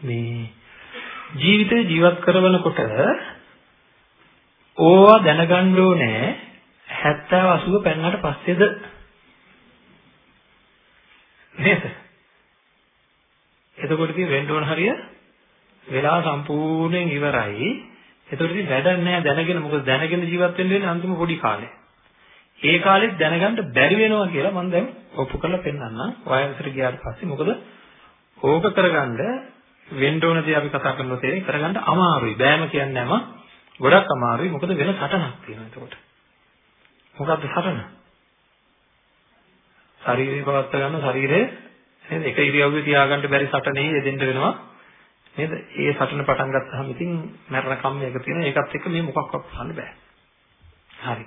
මේ ජීවිතේ ජීවත් කරනකොට ඕවා දැනගන්න ඕනේ 70 80 පෙන්නට පස්සේද නේද? එතකොට ඉතින් වෙන්න ඕන හරිය වෙලා සම්පූර්ණයෙන් ඉවරයි. එතකොට ඉතින් වැඩක් නැහැ දැනගෙන මොකද දැනගෙන ජීවත් වෙන්න වෙන්නේ අන්තිම පොඩි කාලේ. ඒ කාලෙත් දැනගන්න බැරි වෙනවා කියලා මම දැන් ඔප්පු කරලා පෙන්නන්නම්. වයසට ගියාට පස්සේ මොකද ඕක කරගන්න වෙන්න ඕන දේ අපි කතා කරනවා තේරෙන්නේ කරගන්න අමාරුයි. බෑම කියන්නේ නැම ගොඩක් අමාරුයි. මොකද වෙන සටනක් තියෙනවා එතකොට. මොකද්ද සටන? ශරීරය පවත් ගන්න ශරීරය නේද? එක ඉරියව්වේ තියාගන්න බැරි සටනේ යෙදෙන්න වෙනවා. නේද? ඒ සටන පටන් ගත්තාම ඉතින් මරණ කම්මයක තියෙන ඒකත් එක්ක මේ මොකක්වත් කරන්න බෑ. හරි.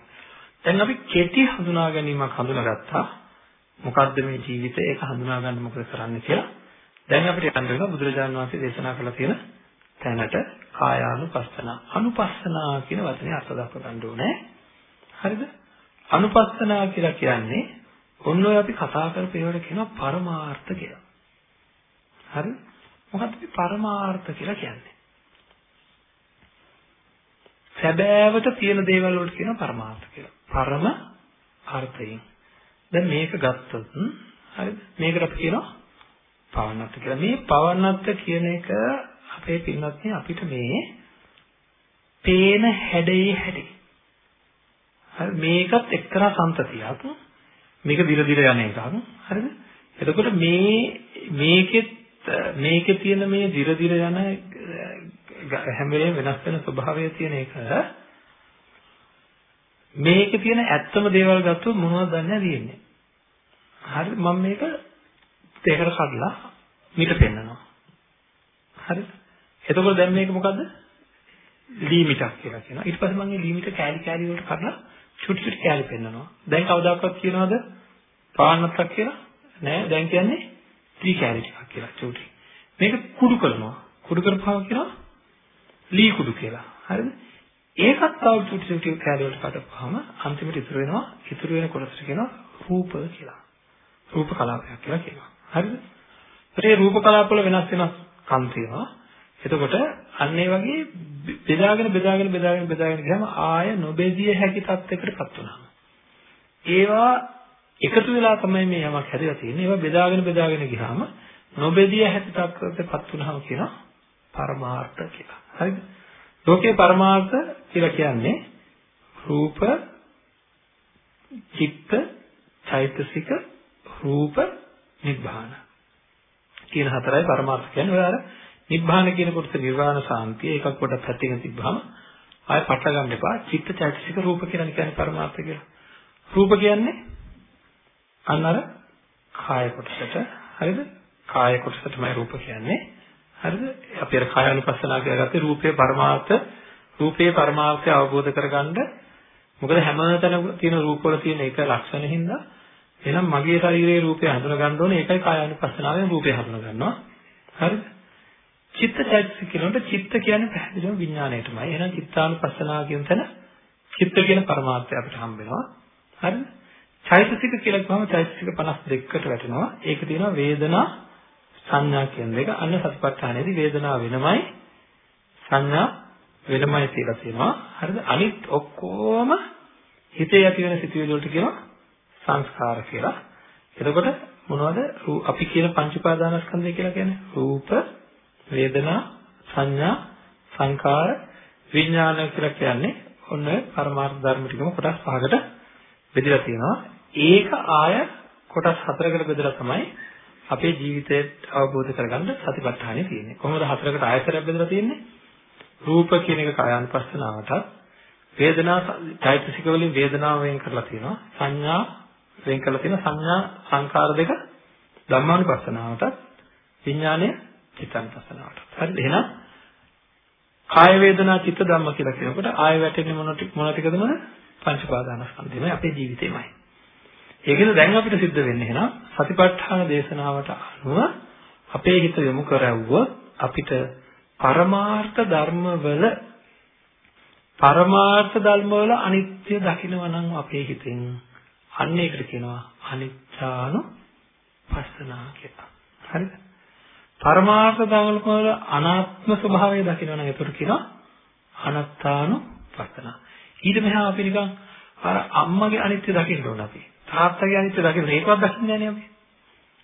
දැන් අපි කෙටි හඳුනා ගැනීමක් හඳුනාගත්තා. මොකද්ද මේ ජීවිතය? ඒක හඳුනා ගන්න මොකද කරන්න කියලා. දැන් අපිට යන්න වෙනවා බුදුරජාණන් වහන්සේ දේශනා කළ තියෙන තැනට කායානුපස්සනා. අනුපස්සනා කියන වචනේ අර්ථ දක්ව ගන්න ඕනේ. හරිද? අනුපස්සනා කියලා කියන්නේ ඔන්න ඔය අපි කතා කරපු ඒවට කියනවා පරමාර්ථ කියලා. හරි? මොකක්ද මේ පරමාර්ථ කියලා කියන්නේ? සැබෑවට තියෙන දේවල් වලට කියනවා පරමාර්ථ කියලා. පරම අර්ථයෙන්. දැන් මේක ගත්තොත් හරිද? මේකට අපි කියනවා පවන්නත් කියලා. මේ පවන්නත් කියන එක අපේ පින්වත්නි අපිට මේ පේන හැඩේ හැටි. හරි මේකත් එක්තරා සම්තතියක්. මේක දිර දිර යන එකක්. හරිද? එතකොට මේ මේකෙත් මේකේ තියෙන මේ දිර දිර යන හැම වෙලේම වෙනස් වෙන ස්වභාවය තියෙන එක මේකේ තියෙන ඇත්තම දේවල් ගත්තොත් මොනවද දන්නේ තියෙන්නේ. හරි මම මේක දෙකට කඩලා මිට පෙන්නනවා. හරිද? එතකොට දැන් මේක මොකද්ද? ලීමිටක් කියලා කියනවා. ඊට පස්සේ මම මේ ලීමිට කෑලි කෑලි වලට කඩලා චුටි චුටි කෑලි පෙන්නනවා. දැන් කවදාකවත් කියනවද පාන්නත්තක් කියලා? නෑ. දැන් කියන්නේ ත්‍රි කෑලි ටිකක් කියලා චුටි. මේක කුඩු කරනවා. කුඩු කරපුවා කියනවා ලී කුඩු කියලා. හරිද? ඒකත් තව චුටි චුටි කෑලි වලට කඩපුවාම අන්තිමට ඉතුරු වෙනවා ඉතුරු වෙන කොටසට කියනවා රූප කියලා. රූප කලාපයක් කියලා කියනවා. හරිද? ඒ රූප කලාප වල වෙනස් වෙනස් කම් තියෙනවා. එතකොට අන්න ඒ වගේ බෙදාගෙන බෙදාගෙන බෙදාගෙන බෙදාගෙන ගියාම ආය නොබෙදිය හැකි තත්යකටපත් වෙනවා. ඒවා එකතු වෙලා තමයි මේ යමක් හැදලා තියෙන්නේ. ඒවා බෙදාගෙන බෙදාගෙන ගියාම නොබෙදිය හැකි තත්යකටපත් වුනහම කියනවා පරමාර්ථ කියලා. හරිද? ලෝකේ පරමාර්ථ කියලා කියන්නේ රූප, චිත්ත, චෛතසික, රූප, නිබ්බාන කියන හතරයි පරමාර්ථ කියන්නේ. ඔය අර නිබ්බාන කියන කොටස නිර්වාණ සාන්තිය එකක් කොට පැත්තකින් තිබ්බහම ආයෙ පටල ගන්න එපා. චිත්ත චෛතසික රූප කියලා කියන්නේ පරමාර්ථ කියලා. රූප කියන්නේ අන්න අර කාය කොටසට හරිද? කාය කොටස තමයි රූප කියන්නේ. හරිද? අපි අර කායानुපස්සනා කියලා ගත්තේ රූපේ පරමාර්ථ රූපේ පරමාර්ථය අවබෝධ කරගන්න මොකද හැමතැනම තියෙන රූපවල තියෙන එක ලක්ෂණ හින්දා එහෙනම් මගේ ශරීරයේ රූපය හඳුනා ගන්න ඕනේ ඒකයි කායानुපස්සනාවෙන් රූපය හඳුනා ගන්නවා. හරිද? චිත්ත චෛතසික කියනකොට චිත්ත කියන්නේ පැහැදිලිවම විඥාණයටමයි. එහෙනම් චිත්තානුපස්සනාව කියන තැන චිත්ත කියන පරමාර්ථය අපිට හම්බ වෙනවා. හරිද? චෛතසික කියලා කිව්වම චෛතසික 52කට වැටෙනවා. ඒක තියෙනවා වේදනා සංඥා කියන දෙක. අන්න සතිපට්ඨානයේදී වේදනාව වෙනමයි සංඥා වෙනමයි කියලා තියෙනවා. හරිද? අනිත් ඔක්කොම හිතේ ඇති වෙන සිතුවිලි වලට කියනවා සංස්කාර කියලා. එතකොට මොනවද? අපි කියන පංච උපාදානස්කන්ධය කියලා කියන්නේ රූප, වේදනා, සංඥා, සංකාර, විඥාන කියලා කියන්නේ ඔන්න පරමාර්ථ ධර්ම ටිකම කොටස් පහකට බෙදලා තියෙනවා. ඒක ආය කොටස් හතරකට බෙදලා තමයි අපේ ජීවිතය අවබෝධ කරගන්න සතිපට්ඨානෙ තියෙන්නේ. කොහොමද හතරකට ආයතරයක් බෙදලා තියෙන්නේ? රූප කියන එක කායानुපස්සනාවටත් වේදනා චෛතසික වලින් වේදනාව වෙන් කරලා තියෙනවා. සංඥා වෙන් කරලා තියෙන සංඥා සංකාර දෙක ධම්මානුපස්සනාවටත් විඥානය චිත්තානුපස්සනාවටත්. හරිද? එහෙනම් කාය වේදනා චිත්ත ධම්ම කියලා කියනකොට ආය වැටෙන්නේ මොන මොන ටිකද මොන පංච පාදානස්කන්ධයමයි අපේ ජීවිතේමයි. ඒකද දැන් අපිට සිද්ධ වෙන්නේ එහෙනම් සතිපට්ඨාන දේශනාවට අනුව අපේ හිත යොමු කරවුවොත් අපිට පරමාර්ථ ධර්මවල පරමාර්ථ ධර්මවල අනිත්‍ය දකිනවා නම් අපේ හිතෙන් අන්න ඒකට කියනවා අනිච්චානු පස්සනා කියලා. හරිද? පරමාර්ථ ධර්ම වල අනාත්ම ස්වභාවය දකිනවා නම් ඒකට කියනවා අනත්තානුපස්සන. ඊට මෙහා අපි නිකන් අර අම්මගේ අනිත්‍ය දකින්න ඕන අපි. තාත්තගේ අනිත්‍ය දකින්න ඒකවත් දකින්නේ නැහැ අපි.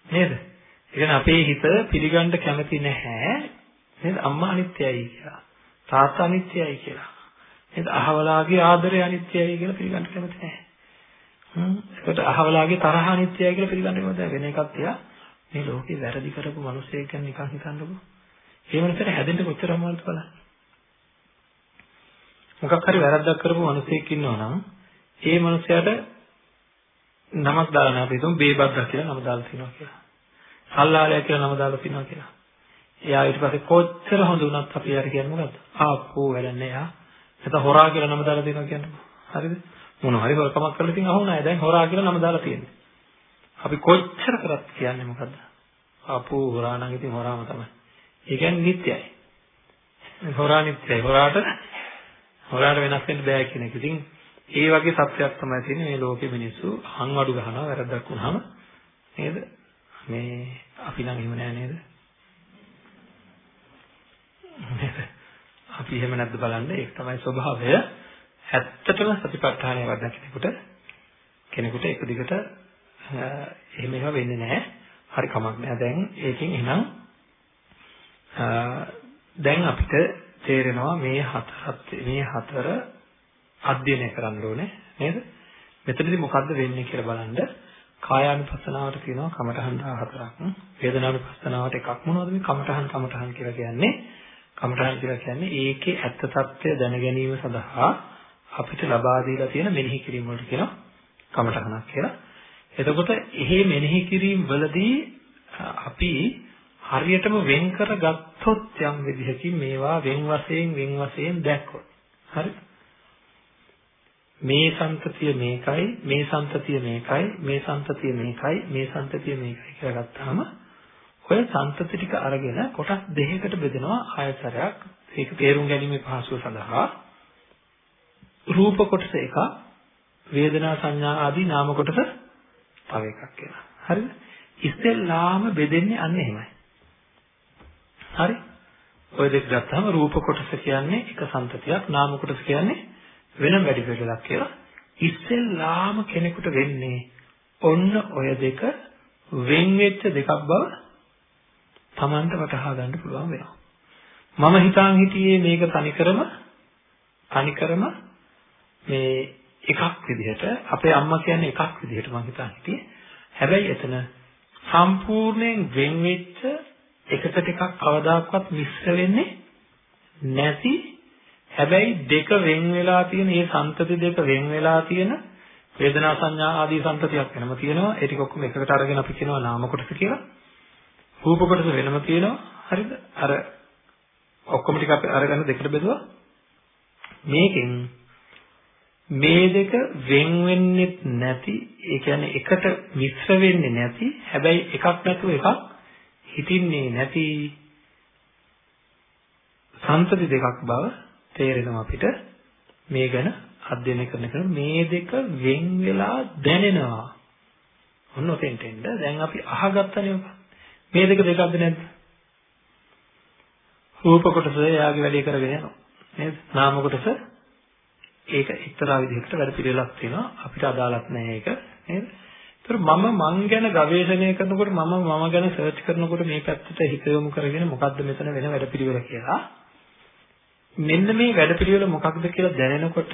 නේද? ඒ කියන්නේ අපේ හිත පිළිගන්න කැමති නැහැ. නේද? අම්මා අනිත්‍යයි කියලා. තාත්තා අනිත්‍යයි කියලා. නේද? අහවලාගේ ආදරය අනිත්‍යයි කියලා පිළිගන්න කැමති නැහැ. හ්ම්. ඒකට අහවලාගේ තරහ අනිත්‍යයි කියලා පිළිගන්න කැමති නැහැ. වෙන එකක් තියා මේ ලෝකේ වැරදි කරපු මිනිස්සෙක් ගැන නිකන් හිතන්නකෝ. ඒ මනසට හැදෙන්න කොච්චර අමාරුද බලන්න. මොකක් හරි වැරද්දක් කරපු මිනිස්සෙක් ඉන්නවා නම් ඒ මිනිසයාට නමක් දාලා නැහැ අපි හිතමු බේබද්දා කියලා නම දාලා තිනවා කියලා. සල්ලාලයා කියලා නම දාලා තිනවා කියලා. එයා ඊට පස්සේ කොච්චර හොඳ වුණත් අපි යාර කියන්නේ මොකද්ද? ආප්පෝ වැඩන්නේ යා. නැත්නම් හොරා කියලා නම දාලා තිනවා කියන්නේ. හරිද? මොන හරි හොරකමක් කරලා ඉතින් අහුණා. දැන් හොරා කියලා නම දාලා තියෙන්නේ. අපි කොච්චර කරත් කියන්නේ මොකද්ද? ආප්පෝ හොරා නම් ඉතින් හොරාම තමයි. ඒ කියන්නේ නිත්‍යයි. හොරා නිත්‍යයි. හොරාට හොරාට වෙනස් වෙන්න බෑ කියන එක. ඉතින් ඒ වගේ සත්‍යයක් තමයි තියෙන්නේ මේ ලෝකෙ මිනිස්සු හංවඩු ගහනවා වැරද්දක් වුණාම නේද? මේ අපි නම් එහෙම නෑ නේද? අපි එහෙම නැද්ද බලන්න ඒක තමයි ස්වභාවය. ඇත්තටම සතිපට්ඨානය වඩන කෙනෙකුට කෙනෙකුට එක දිගට එහෙම ඒවා වෙන්නේ නැහැ. හරි කමක් නැහැ. දැන් ඒකෙන් එහෙනම් දැන් අපිට තේරෙනවා මේ හතරත් මේ හතර අධ්‍යයනය කරන්න ඕනේ නේද? මෙතනදී මොකද්ද වෙන්නේ කියලා බලන්න කායානුපස්සනාවට කියනවා කමඨහන් 14ක් වේදනානුපස්සනාවට එකක් මොනවද මේ කමඨහන් කමඨහන් කියලා කියන්නේ කමඨහන් කියලා කියන්නේ ඒකේ ඇත්ත తත්වය දැන ගැනීම සඳහා අපිට ලබා දීලා තියෙන මෙනෙහි කිරීම වලට කියනවා කමඨහනක් කියලා. එතකොට එහි මෙනෙහි කිරීම වලදී අපි හරියටම වෙන් කර ගත්තොත් යම් විදිහකින් මේවා වෙන් වශයෙන් වෙන් වශයෙන් දැක්කොත් හරිද? මේ සම්පතිය මේකයි මේ සම්පතිය මේකයි මේ සම්පතිය මේකයි මේ සම්පතිය මේකයි කියලා ගත්තාම ඔය සම්පති ටික අරගෙන කොටස් දෙකකට බෙදෙනවා ආයතරයක් ඒක තේරුම් ගැනීමේ පහසුව සඳහා රූප කොටස එක වේදනා සංඥා ආදී නාම කොටස තව එකක් කියලා. හරිද? ඉස්සෙල්ලාම බෙදෙන්නේ අන්න එහෙමයි. හරි? ඔය දෙක ගත්තාම රූප කොටස කියන්නේ එක සම්පතියක් නාම කොටස කියන්නේ වෙනම වැඩි පිළිලක් කියලා. ඉස්සෙල්ලාම කෙනෙකුට වෙන්නේ ඔන්න ඔය දෙක වෙන් වෙච්ච දෙකක් බව Tamanට වටහා ගන්න පුළුවන් වෙනවා. මම හිතාන් හිටියේ මේක තනිකරම තනිකරම මේ එකක් විදිහට අපේ අම්මා කියන්නේ එකක් විදිහට මම හිතාන් හිටියේ. හැබැයි එතන සම්පූර්ණයෙන් වෙන් වෙච්ච එකට එකක් කවදාකවත් මිශ්‍ර වෙන්නේ නැති හැබැයි දෙක වෙන් වෙලා තියෙන මේ සම්තති දෙක වෙන් වෙලා තියෙන වේදනා සංඥා ආදී සම්තතියක් වෙනම තියෙනවා. ඒ ටික ඔක්කොම එකකට අරගෙන අපි කියනවා නාම කොටස කියලා. රූප කොටස වෙනම තියෙනවා. හරිද? අර ඔක්කොම ටික අපි අරගෙන දෙකට බෙදුවා. මේකෙන් මේ දෙක වෙන් වෙන්නේ නැති, ඒ කියන්නේ එකට මිශ්‍ර වෙන්නේ නැති, හැබැයි එකක් නැතුව එකක් හිතින්නේ නැති සම්තති දෙකක් බව තේරෙනවා අපිට මේ ගැන අධ්‍යයනය කරනකොට මේ දෙක වෙන් වෙලා දැනෙනවා. ඔන්න ඔතෙන්ට එන්න දැන් අපි අහගත්තනේ ඔබ. මේ දෙක දෙකක්ද නැද්ද? රූප කොටස එයාගේ වැඩේ කරගෙන යනවා. නේද? නාම කොටස ඒක එක්තරා විදිහකට වැඩ පිළිවෙලක් තියෙනවා. අපිට අදාළත් නැහැ ඒක. නේද? ඒතර මම මං ගැන ගවේෂණය කරනකොට මම මම ගැන සර්ච් කරනකොට මේ පැත්තට හිත යොමු කරගෙන මොකද්ද මෙතන වෙන වැඩ පිළිවෙල කියලා මෙන්න මේ වැඩපිළිවෙල මොකක්ද කියලා දැනෙනකොට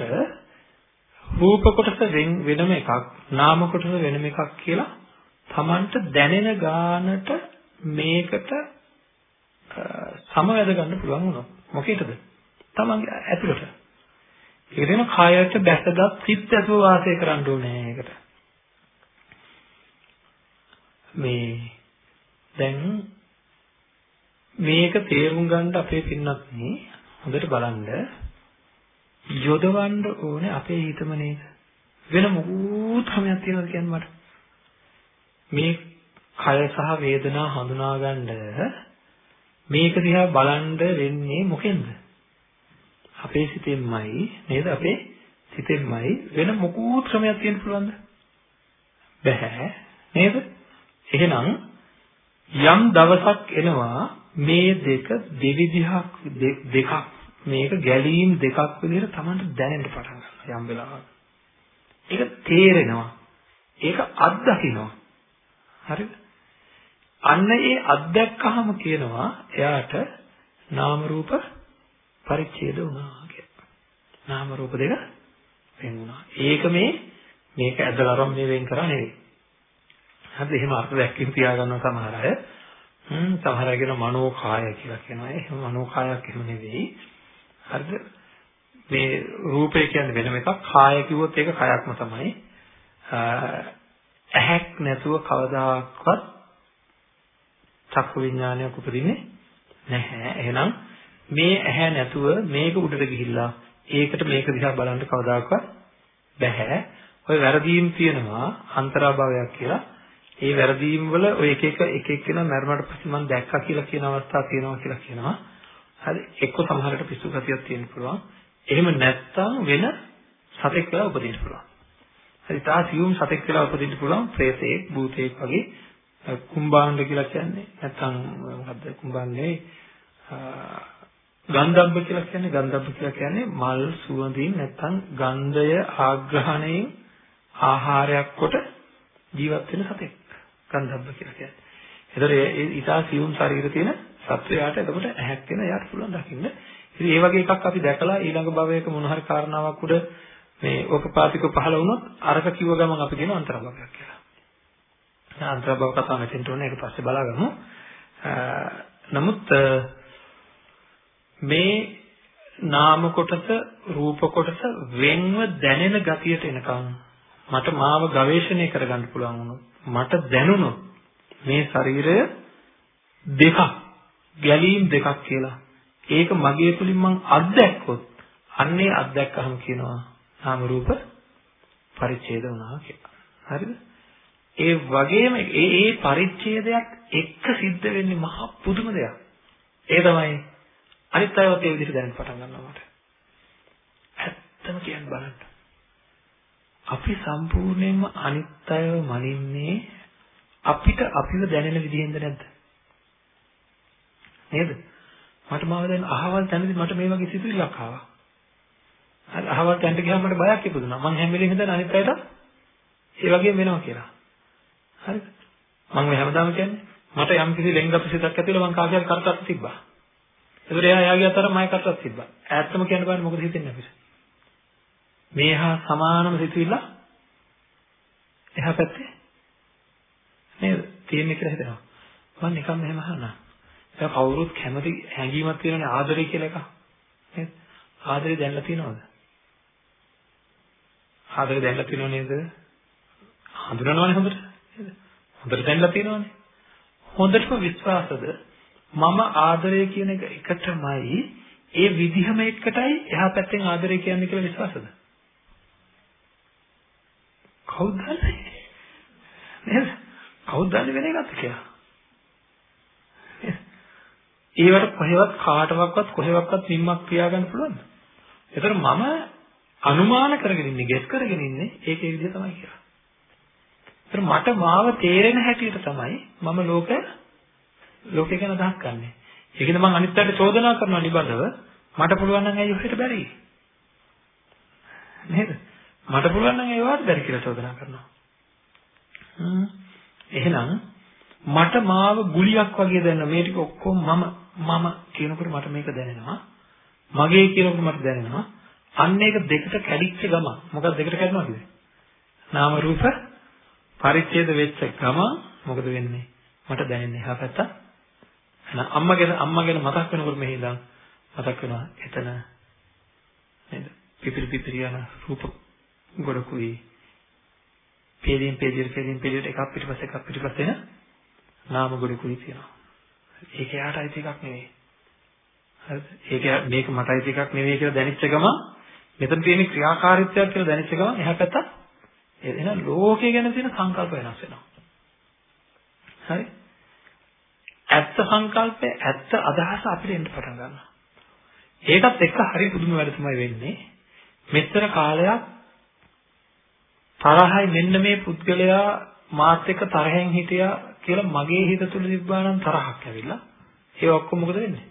රූප කොටස වෙනම එකක් නාම කොටස වෙනම එකක් කියලා Tamanට දැනෙන ගානට මේකට සමවැද ගන්න පුළුවන් වුණා. මොකේද? Tamanගේ ඇතුළට. ඒක දෙන කායයට බැසගත් සිත් ඇතුව වාසය කරන්න ඕනේ ඒකට. මේ දැන් මේක තේරුම් ගන්න අපේ පින්නත් නේ හොඳට බලන්න. යොදවන්න ඕනේ අපේ හිතම නේද? වෙන මොකුත් හැමයක් තියෙනවද කියන්නේ මට? මේ කය සහ වේදනා හඳුනා ගන්න මේක දිහා බලන්න වෙන්නේ මොකෙන්ද? අපේ සිතෙන්මයි නේද අපේ සිතෙන්මයි වෙන මොකුත් ක්‍රමයක් තියෙන්න පුළුවන්ද බැහැ නේද එහෙනම් යම් දවසක් එනවා මේ දෙක දෙවිධයක් දෙකක් මේක ගැලීම් දෙකක් විදිහට Tamanට දැනෙන්න පටන් ගන්නවා යම් වෙලාවක. ඒක තේරෙනවා. ඒක අත්දකින්නවා. හරිද? අන්න ඒ අත්දැක්කහම කියනවා එයාට නාම රූප පරිච්ඡේද වුණා කියලා. නාම රූප දෙක වෙන වුණා. ඒක මේ මේක ඇදලා අරන් මේ වෙන් කරා නෙවෙයි. හරිද? එහෙම අර්ථ දැක්කින් තියාගන්නවා සමහර අය. හ්ම් සමහර අය කියන මනෝ කාය කියලා කියනවා. එහෙම මනෝ කායක් එහෙම නෙවෙයි. හරිද? මේ රූපය කියන්නේ වෙනම එකක්. කාය කිව්වොත් ඒක කයක්ම තමයි. ඇහැක් නැතුව කවදාකවත් චක්කු විඥානයක් උපදින්නේ නැහැ. එහෙනම් මේ ඇහැ නැතුව මේක උඩට ගිහිල්ලා ඒකට මේක දිහා බලන්න කවදාකවත් බැහැ. ඔය වැරදීම් තියෙනවා අන්තරාභාවයක් කියලා. ඒ වැරදීම් වල ඔය එක එක එක එක කෙනා මරණයට පස්සේ මම දැක්කා කියලා කියන අවස්ථා තියෙනවා කියලා කියනවා. හරි එක්ක සමහරට පිස්සු ගතියක් තියෙන්න පුළුවන්. එහෙම නැත්තම් වෙන සතෙක් වෙලා උපදින්න පුළුවන්. හරි තා සියුම් සතෙක් වෙලා උපදින්න පුළුවන් ප්‍රේතෙක් භූතෙක් වගේ කුම්භාණ්ඩ කියලා කියන්නේ නැත්තම් මොකද්ද කුම්භාණ්ඩේ ගන්ධබ්බ කියලා කියන්නේ ගන්ධබ්බ කියලා කියන්නේ මල් සුවඳින් නැත්තම් ගන්ධය ආග්‍රහණයෙන් ආහාරයක් කොට ජීවත් වෙන සතෙක් ගන්ධබ්බ කියලා කියන්නේ. ඒතර ඒ ඊටා සියුම් ශරීර තියෙන සත්වයාට එතකොට ඇහැක් වෙන එයාට පුළුවන් දකින්න. ඉතින් ඒ වගේ එකක් අපි දැකලා ඊළඟ භවයක මොන හරි කාරණාවක් උඩ මේ ඕකපාතික පහළ වුණොත් අරක කිව්ව ගමන් අපි කියන අන්තරභවයක් කියලා. අන්තරභව කතාව මෙතෙන්ට උනේ ඊට පස්සේ බලාගමු. නමුත් මේ නාම කොටස රූප කොටස වෙන්ව දැනෙන ගතියට එනකම් මට මාව ගවේෂණය කරගන්න පුළුවන් වුණොත් මට දැනුණොත් මේ ශරීරය දෙකක් ගැලීම් දෙකක් කියලා ඒක මගේ තුලින් මං අත්දැක්කොත් අන්නේ අත්දැක්කහම කියනවා නාම රූප පරිච්ඡේද වුණා කියලා. හරිද? ඒ වගේම ඒ ඒ පරිච්ඡේදයක් එක්ක සිද්ධ වෙන්නේ මහා පුදුම දෙයක්. ඒ තමයි අනිත් අයවත් ඒ විදිහට දැනෙන්න පටන් ගන්නවා මට. ඇත්තම කියන්න බලන්න. අපි සම්පූර්ණයෙන්ම අනිත් අයව මනින්නේ අපිට අපිව දැනෙන විදිහෙන්ද නැද්ද? නේද? මට මාව දැන් අහවල් තැනදී මට මේ වගේ සිතුවිල්ලක් ආවා. හරි අහවල් තැනට ගියාම මට බයක් ඉපදුනා. මං හැම වෙලෙම හිතන අනිත් අයට ඒ වගේම වෙනවා කියලා. හරිද? මම මේ හැමදාම කියන්නේ මට යම් කිසි ලෙන්ගප සිතක් ඇතිවලා මං කාගේ හරි කරටක් තිබ්බා. ඒතර එයා එයාගේ අතර මම කරටක් තිබ්බා. ඈත්තම කියන්න බෑනේ මොකද හිතෙන්නේ අපිට? මේ හා සමානම සිතුවිල්ල එහා පැත්තේ නේද? තියෙන්නේ කියලා හිතනවා. මම නිකන් මෙහෙම අහනවා. දැන් කවුරුත් කැමති හැඟීමක් තියෙනනේ ආදරය කියලා එකක්. නේද? ආදරය දැනලා තියෙනවද? ආදරය දැනලා තියෙනව නේද? හඳුනනවනේ හොඳට. නේද? හොඳට දැනලා තියෙනවනේ. හොඳටම විශ්වාසද මම ආදරය කියන එක එකටමයි ඒ විදිහම එකටයි එහා පැත්තෙන් ආදරය කියන්නේ කියලා විශ්වාසද? කවුද දන්නේ? නේද? කවුද දන්නේ වෙන එකක්ද කියලා? ඒවට කොහෙවත් කාටවත් කොහෙවත් නිම්මක් පියාගන්න පුළුවන්ද? ඒතර මම අනුමාන කරගෙන ඉන්නේ, ගෙස් කරගෙන ඉන්නේ ඒකේ විදිහ තමයි කියලා. ඒතර මට මාව තේරෙන හැටියට තමයි මම ලෝක ලෝකේ ගැන අදහස් ගන්නෙ. ඒකද මම අනිත් පැත්තට චෝදනා කරනවා නිබඳව මට පුළුවන් නම් ඇයි ඔහෙට බැරි? නේද? මට පුළුවන් නම් ඒ වාට බැරි කියලා චෝදනා කරනවා. හ්ම් එහෙනම් මට මාව ගුලියක් වගේ දැනෙන මේ ටික ඔක්කොම මම මම කියනකොට මට මේක දැනෙනවා. මගේ කියනකොට මට දැනෙනවා. අන්න ඒක දෙකට කැඩිච්ච ගම. මොකක්ද දෙකට කැඩෙනවා කියන්නේ? නාම රූප පරිච්ඡේද වෙච්ච ගම මොකද වෙන්නේ? මට දැනෙන්නේ එහා පැත්ත. එහෙනම් අම්මගෙන අම්මගෙන මතක් වෙනකොට මෙහි ඉඳන් මතක් වෙනවා එතන නේද? පිපිරි පිපිරි යන රූප ගොඩකුයි පේදීන් පේදීට පේදීන් පේදීට එකක් පිටිපස්සේ එකක් පිටිපස්සේ එන නාම ගොඩකුයි තියෙනවා. ඒක යාට අයිති එකක් නෙවෙයි. හරිද? ඒක මේක මට අයිති එකක් නෙවෙයි කියලා දැනෙච්ච ගමන් මෙතන තියෙන ක්‍රියාකාරීත්වයක් කියලා දැනෙච්ච ගමන් එහා පැත්ත එහෙනම් ලෝකය ගැන තියෙන සංකල්ප වෙනස් වෙනවා. හරි? ඇත්ත සංකල්පය ඇත්ත අදහස අපිට එන්න පටන් ගන්නවා. ඒකත් එක්ක හරි පුදුම වැඩ තමයි වෙන්නේ. මෙතර කාලයක් තරහයි මෙන්න මේ පුද්ගලයා මාත් එක්ක තරහෙන් හිටියා කියලා මගේ හිත තුල තිබ්බා නම් තරහක් ඇවිල්ලා ඒ ඔක්කොම මොකද වෙන්නේ?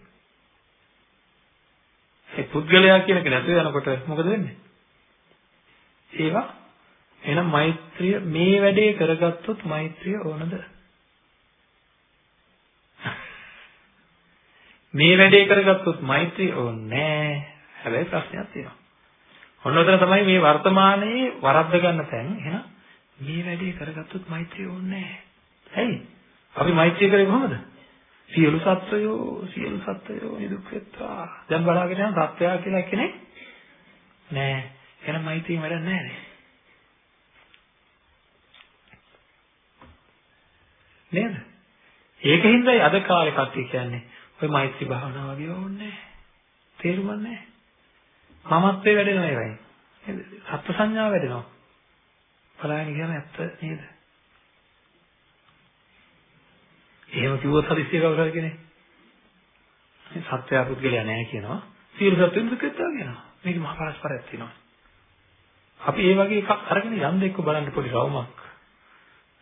ඒ පුද්ගලයා කියන එක නැතුව යනකොට මොකද වෙන්නේ? ඒවා එහෙනම් මෛත්‍රිය මේ වැඩේ කරගත්තොත් මෛත්‍රිය ඕනද? මේ වැඩේ කරගත්තොත් මෛත්‍රිය ඕනේ නැහැ. හැබැයි ප්‍රශ්නයක් තියෙනවා. ඔන්න ඔතන තමයි මේ වර්තමානයේ වරද්ද ගන්න තැන්. එහෙනම් මේ වැඩේ කරගත්තොත් මෛත්‍රිය ඕනේ නැහැ. ඇයි? අපි මෛත්‍රිය කරේ කොහොමද? සියලු සත්වයෝ සියලු සත්වයෝ නිදුක් වෙත්වා. දැන් බලාගෙන යන සත්වයා කියලා කෙනෙක් නෑ. එහෙනම් මෛත්‍රිය වැඩක් නෑ නේ. නේද? ඒකින්දයි අද කාලේ කට්ටිය කියන්නේ ඔය මෛත්‍රී භාවනාව වගේ ඕනේ නෑ. තේරුම් ගන්න නෑ. මමත්වේ වැඩෙනවා ඒවයි. නේද? සත්ත්ව සංඥාව වැඩෙනවා. බලාගෙන ගියාම ඇත්ත නේද? එහෙම කිව්වොත් හදිස්සිය කවුරු හරි කෙනෙක්. මේ සත්‍යය පුද්ගලයා නැහැ කියනවා. සියලු සත්ත්වෙන් දුකෙත්වා කියනවා. මේක මහා පරස්පරයක් තියෙනවා. අපි ඒ වගේ එකක් අරගෙන යන්න එක්ක බලන්න පොඩි රවුමක්.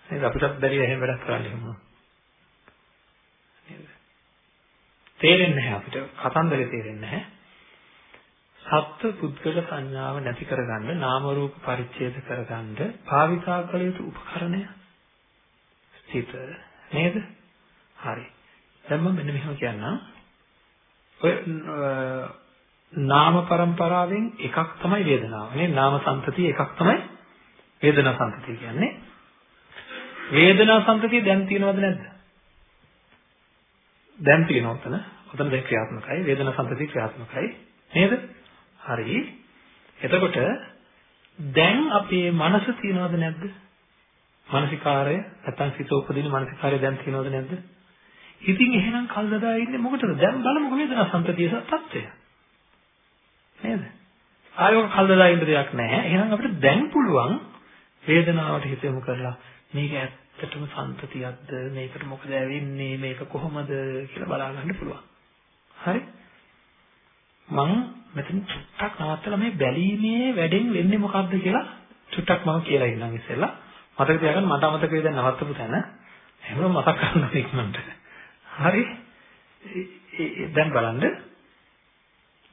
නේද? අපිටත් බැරි එහෙම වැඩක් කරන්න එහෙම. නේද? තේරෙන්නේ නැහැ අපිට. කතන්දරේ තේරෙන්නේ නැහැ. සත්ත්ව පුද්ගල සංඥාව නැති කරගන්න නාම රූප පරිච්ඡේද කරගන්න භාවිතා කළ යුතු උපකරණය සිත නේද? හරි. දැන් මම මෙන්න මෙහෙම කියන්නම්. ඔය නාම પરම්පරාවෙන් එකක් තමයි වේදනාව. නේ නාම සංතතිය එකක් තමයි වේදනා සංතතිය කියන්නේ. වේදනා සංතතිය දැන් තියෙනවද නැද්ද? දැන් තියෙනවා උතන. උතන දැන් ක්‍රියාත්මකයි. වේදනා සංතතිය ක්‍රියාත්මකයි. නේද? හරි. එතකොට දැන් අපේ මනස තියෙනවද නැද්ද? මානසිකාරය නැත්නම් සිත උපදින මානසිකාරය දැන් තියෙනවද නැද්ද? ඉතින් එහෙනම් කල්දදා ඉන්නේ මොකටද? දැන් බලමුකෝ වේදනා සංතතිය තත්ත්වය. නේද? ආයෝක කල්දදා ඉන්න දෙයක් නැහැ. එහෙනම් අපිට දැන් පුළුවන් වේදනාවට හිත යොමු කරලා මේක ඇත්තටම සංතතියක්ද? මේකට මොකද ඇවෙන්නේ? මේක කොහොමද කියලා බලා ගන්න පුළුවන්. හරි? මම මෙතන චුට්ටක් නවත්තලා මේ බැලීමේ වැඩෙන් වෙන්නේ මොකක්ද කියලා චුට්ටක් මම කියලා ඉන්නම් ඉස්සෙල්ලා. මතක තියාගන්න මට අමතක වෙයි දැන් නවත්තපු තැන. එහෙනම් මතක් කරගන්න ඉක්මනට. හරි දැන් බලන්න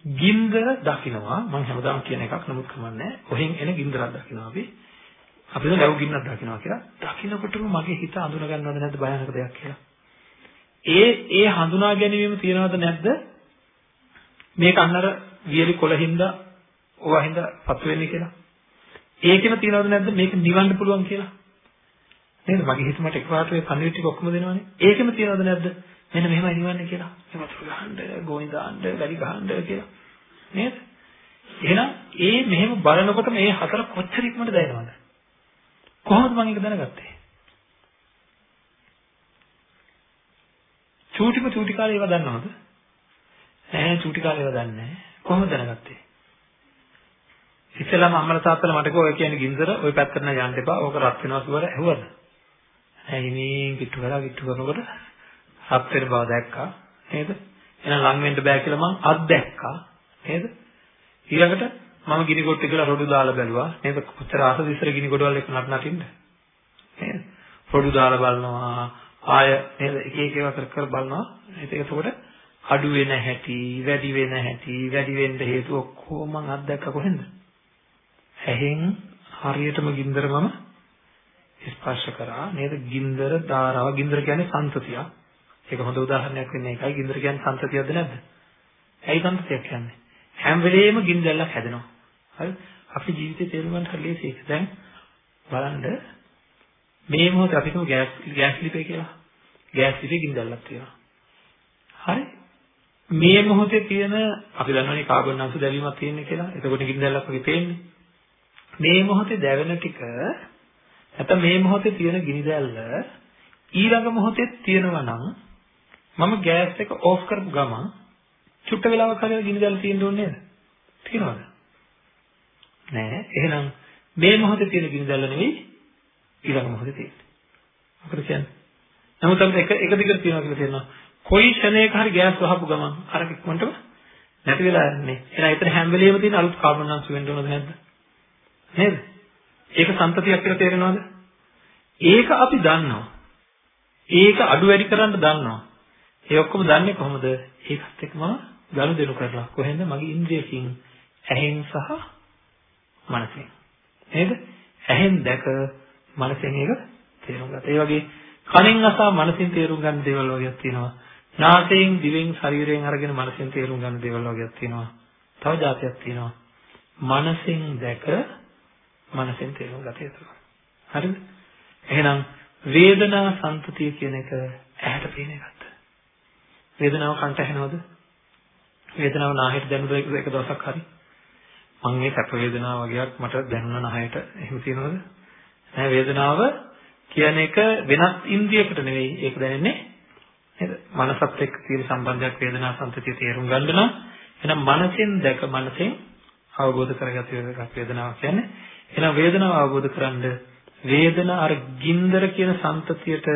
ගින්දර දකින්නවා මම හැමදාම කියන එකක් නමුත් කමන්නේ ඔහෙන් එන ගින්දරක් දකින්නවා අපි අපි දැන් ලැබු ගින්නක් දකින්නවා කියලා. දකින්නකොටම මගේ හිත අඳුන ගන්නවද නැද්ද භයානක දෙයක් කියලා. ඒ ඒ හඳුනා ගැනීම තියනවද නැද්ද? මේක අන්නර වියලි කොළින්ද ඕවා හින්දා පත්තු වෙන්නේ කියලා. ඒකෙම තියනවද නැද්ද? මේක නිවන්න පුළුවන් කියලා. නේද? මගේ හිත මට එකපාරට මේ පණිවිඩ ටික ඔක්කොම දෙනවනේ. ඒකෙම තියනවද නැද්ද? මෙන්න මෙහෙමයි නිවන්නේ කියලා. මේ වතුර ගහන්න, ගෝනි දාන්න, වැලි ගහන්න කියලා. නේද? එහෙනම් ඒ මෙහෙම බලනකොට මේ හතර කොච්චර ඉක්මනට දැනෙනවද? කොහොමද මම ඒක දැනගත්තේ? චූටිම චූටි කාලේ ඒවා දන්නවද? නැහැ චූටි කාලේ ඒවා දන්නේ නැහැ. කොහොමද දැනගත්තේ? ඉතලම අම්මලා තාත්තලා මට කිව්වා ඔය කියන්නේ ගින්දර ඔය පැත්තට නෑ යන්න එපා. ඕක රත් වෙනවා කියලා ඇහුවද? ඇයි මේ කිට්ටු කරලා කිට්ටු කරනකොට රත් වෙන බව දැක්කා නේද? එහෙනම් ලං වෙන්න බෑ කියලා මං අත් දැක්කා නේද? ඊළඟට මම ගිනි කොට්ටේ කියලා රොඩු දාලා බැලුවා නේද? කොච්චර ආසද ඉස්සර ගිනි කොටවල් එක නට නටින්න නේද? රොඩු දාලා බලනවා ආය නේද? එක එක ඒවා කර කර බලනවා. එතකොට අඩු වෙන හැටි, වැඩි වෙන හැටි, වැඩි වෙන්න හේතුව ඔක්කොම මං අත්දැක්ක කොහෙන්ද? ඇහෙන් හරියටම ගින්දර මම ස්පර්ශ කරා නේද? ගින්දර ධාරාව ගින්දර කියන්නේ සංතතියක්. ඒක හොඳ උදාහරණයක් වෙන්නේ ඒකයි ගින්දර කියන්නේ සංතතියක්ද නැද්ද? ඇයි සංතතියක් කියන්නේ? හැම වෙලෙම ගින්දරක් හැදෙනවා. හරි? අපි ජීවිතේ තේරුම් ගන්න හරිය ඒක. දැන් බලන්න මේ මොහොතේ අපි කියමු ගෑස් ගෑස් ලිපේ කියලා. ගෑස් ලිපේ ගින්දරක් තියෙනවා. හරි? මේ මොහොතේ තියෙන අපි දන්නවනේ කාබන් අංශු දැවීමක් තියෙන්නේ කියලා. එතකොට ගින්දරක් වගේ පේන්නේ. මේ මොහොතේ දැවෙන ටික නැත්නම් මේ මොහොතේ තියෙන ගිනි දැල්ල ඊළඟ මොහොතේ තියෙනවා නම් මම ගෑස් එක ඕෆ් කරපු ගමන් චුට්ට වෙලාවක් හරි ගිනි දාලා තියෙන්න ඕනේ නේද? තියනවද? නෑ. එහෙනම් මේ මොහොතේ තියෙන ගිනි දාලා නෙවෙයි ඊළඟ මොහොතේ තියෙන්නේ. මොකද කියන්නේ? නමුත් අපිට එක එක දිගට තියනවා කියලා තියෙනවා. කොයි ක්ෂණයක හරි ගෑස් වහපු ගමන් අර ඉක්මනටම නැති වෙලා යන්නේ. එහෙනම් එතන හැම වෙලෙම තියෙන අලුත් කාබන් අංශු වෙන්න ඕනද නැද්ද? නේද? ඒක සම්පතියක් කියලා තේරෙනවද? ඒක අපි දන්නවා. ඒක අඩු වැඩි කරන්න දන්නවා. ඒ ඔක්කොම දන්නේ කොහොමද? ඒකත් එක්ක මම ගනුදෙනු කරලා කොහෙන්ද මගේ ඉන්ද්‍රියකින් ඇහෙන් සහ මනසෙන්. නේද? ඇහෙන් දැක මනසෙන් ඒක තේරුම් ගත්තා. ඒ වගේ කනෙන් අසා මනසින් තේරුම් ගන්න දේවල් වගේක් තියෙනවා. නාසයෙන් දිවෙන් ශරීරයෙන් අරගෙන මනසෙන් තේරුම් ගන්න දේවල් වගේක් තියෙනවා. තව જાතියක් තියෙනවා. මනසෙන් දැක මනසෙන් තේරුම් ගත යුතුයි. හරිද? එහෙනම් වේදනා සංතතිය කියන එක ඇහැට පේන එකක්ද? වේදනාව කන්ට ඇහෙනවද? වේදනාව නාහයට දැනුද එක දවසක් හරි? මම මේ සැප වේදනාව වගේක් මට දැනුණා නාහයට එහෙම තියෙනවද? නෑ වේදනාව කියන එක වෙනත් ඉන්ද්‍රියකට නෙවෙයි ඒක දැනෙන්නේ නේද? මනසත් එක්ක තියෙන සම්බන්ධයක් වේදනා සංතතිය තේරුම් ගන්න නම් එහෙනම් මනසෙන් දැක මනසෙන් අවබෝධ කරගත යුතු එකක් වේදනාව කියන්නේ. එහෙනම් වේදනාව අවබෝධ කරන්ද වේදනා අර ගින්දර කියන සංතතියට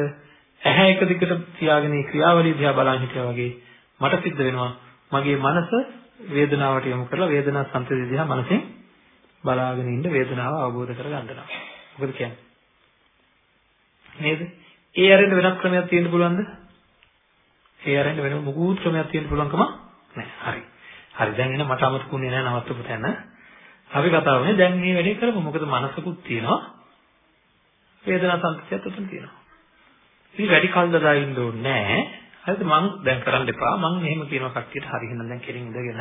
ඇහැ එක දිගට තියාගෙන ක්‍රියාවලිය දිහා බලන් හිටියා වගේ මට සිද්ධ වෙනවා මගේ මනස වේදනාවට යොමු කරලා වේදනා සංතතිය දිහා මනසෙන් බලාගෙන ඉන්න වේදනාව අවබෝධ කරගන්නවා. මොකද කියන්නේ? නේද? ඒ අරින්න වෙනත් ක්‍රමයක් තියෙන්න පුළුවන්ද? ඒ අරින්න වෙන මොකුත් ක්‍රමයක් තියෙන්න පුළුවන්කම නැහැ. හරි. හරි දැන් එන මට අමතකුනේ නැහැ නවත්තපු තැන. අපි කතා වුණේ දැන් මේ වැඩේ කරමු. මොකද මනසකුත් තියෙනවා. වේදනා සංකේතයත් උතන තියෙනවා. ඉතින් වැඩි කල් දදා ඉන්න ඕනේ නැහැ. හරිද? මං දැන් කරන්න එපා. මං මෙහෙම කියනවා කට්ටියට හරි එහෙනම් දැන් කෙලින් ඉඳගෙන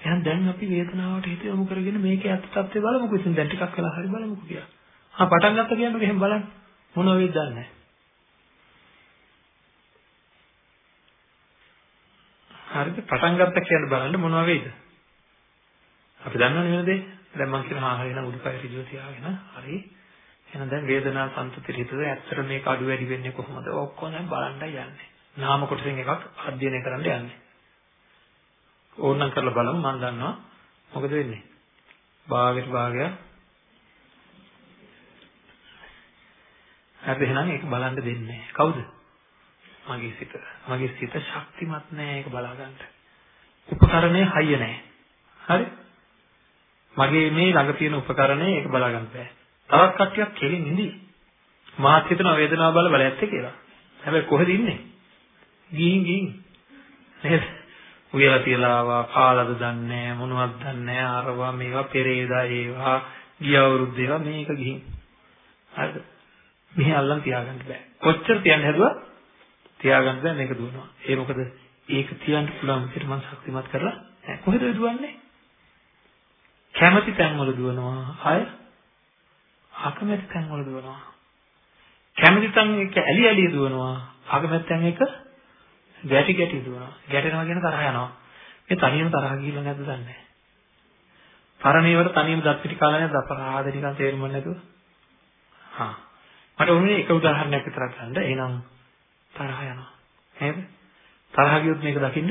එහෙනම් දැන් අපි වේදනාවට හිත යොමු කරගෙන මේකේ අත් තත්ත්වය බලමුකෝ. ඉතින් දැන් ටිකක් වෙලා හරි බලමුකෝ කියලා. ආ පටන් ගත්ත කියන්නේ එහෙම බලන්න. මොනව වෙයිද දන්නේ නැහැ. හරිද? පටන් ගත්ත කියලා බලන්න මොනව වෙයිද? අපි දන්නවනේ වෙන දේ. දැන් මම කියන හා හරිනම් උඩුකය ඍජුව තියාගෙන හරි. එහෙනම් දැන් වේදනා සංතති ඍතුද ඇත්තට මේක අඩු වැඩි වෙන්නේ කොහොමද? ඔක්කොම දැන් බලන්නයි යන්නේ. නාම කොටසෙන් එකක් අධ්‍යයනය කරන්න යන්නේ. ඕනනම් කරලා බලමු මම දන්නවා මොකද වෙන්නේ. භාගයට භාගයක් හරි එහෙනම් ඒක බලන්න දෙන්නේ කවුද? මගේ සිත. මගේ සිත ශක්තිමත් නෑ ඒක බලා ගන්න. උපකරණේ හයිය නෑ. හරි? මගේ මේ ළඟ තියෙන උපකරණේ ඒක බලා ගන්න බෑ. තවත් කට්ටියක් කෙලින් ඉඳි. මාත් හිතන වේදනාව බල බල ඇත්තේ කියලා. හැබැයි කොහෙද ඉන්නේ? ගිහින් ගිහින්. නේද? උයලා තියලා ආවා කාලද දන්නේ මොනවද දන්නේ අරවා මේවා පෙරේදා ඒවා ගිය අවුරුද්ද ඒවා මේක ගිහින්. හරිද? මෙහි අල්ලන් තියාගන්න බෑ. කොච්චර තියන්න හැදුවා තියාගන්න බෑ මේක දුවනවා. ඒ මොකද ඒක තියන්න පුළුවන් විදිහට මම ශක්තිමත් කරලා නැහැ. කොහෙද දුවන්නේ? කැමැති තැන්වල දුවනවා. අය අකමැති තැන්වල දුවනවා. කැමැති තැන් එක ඇලි ඇලි දුවනවා. අකමැති තැන් එක ගැටි ගැටි දුවනවා. ගැටෙනවා කියන තරහ යනවා. මේ තනියම තරහ ගිහිල්ලා නැද්ද දන්නේ නැහැ. පරණේවට තනියම දත් පිටි කාලා නැද්ද අපරාධ නිකන් තේරුම් නැතුව? හා මට උනේ එක උදාහරණයක් විතරක් ගන්න. එහෙනම් තරහ යනවා. නේද? තරහ ගියොත් මේක දකින්න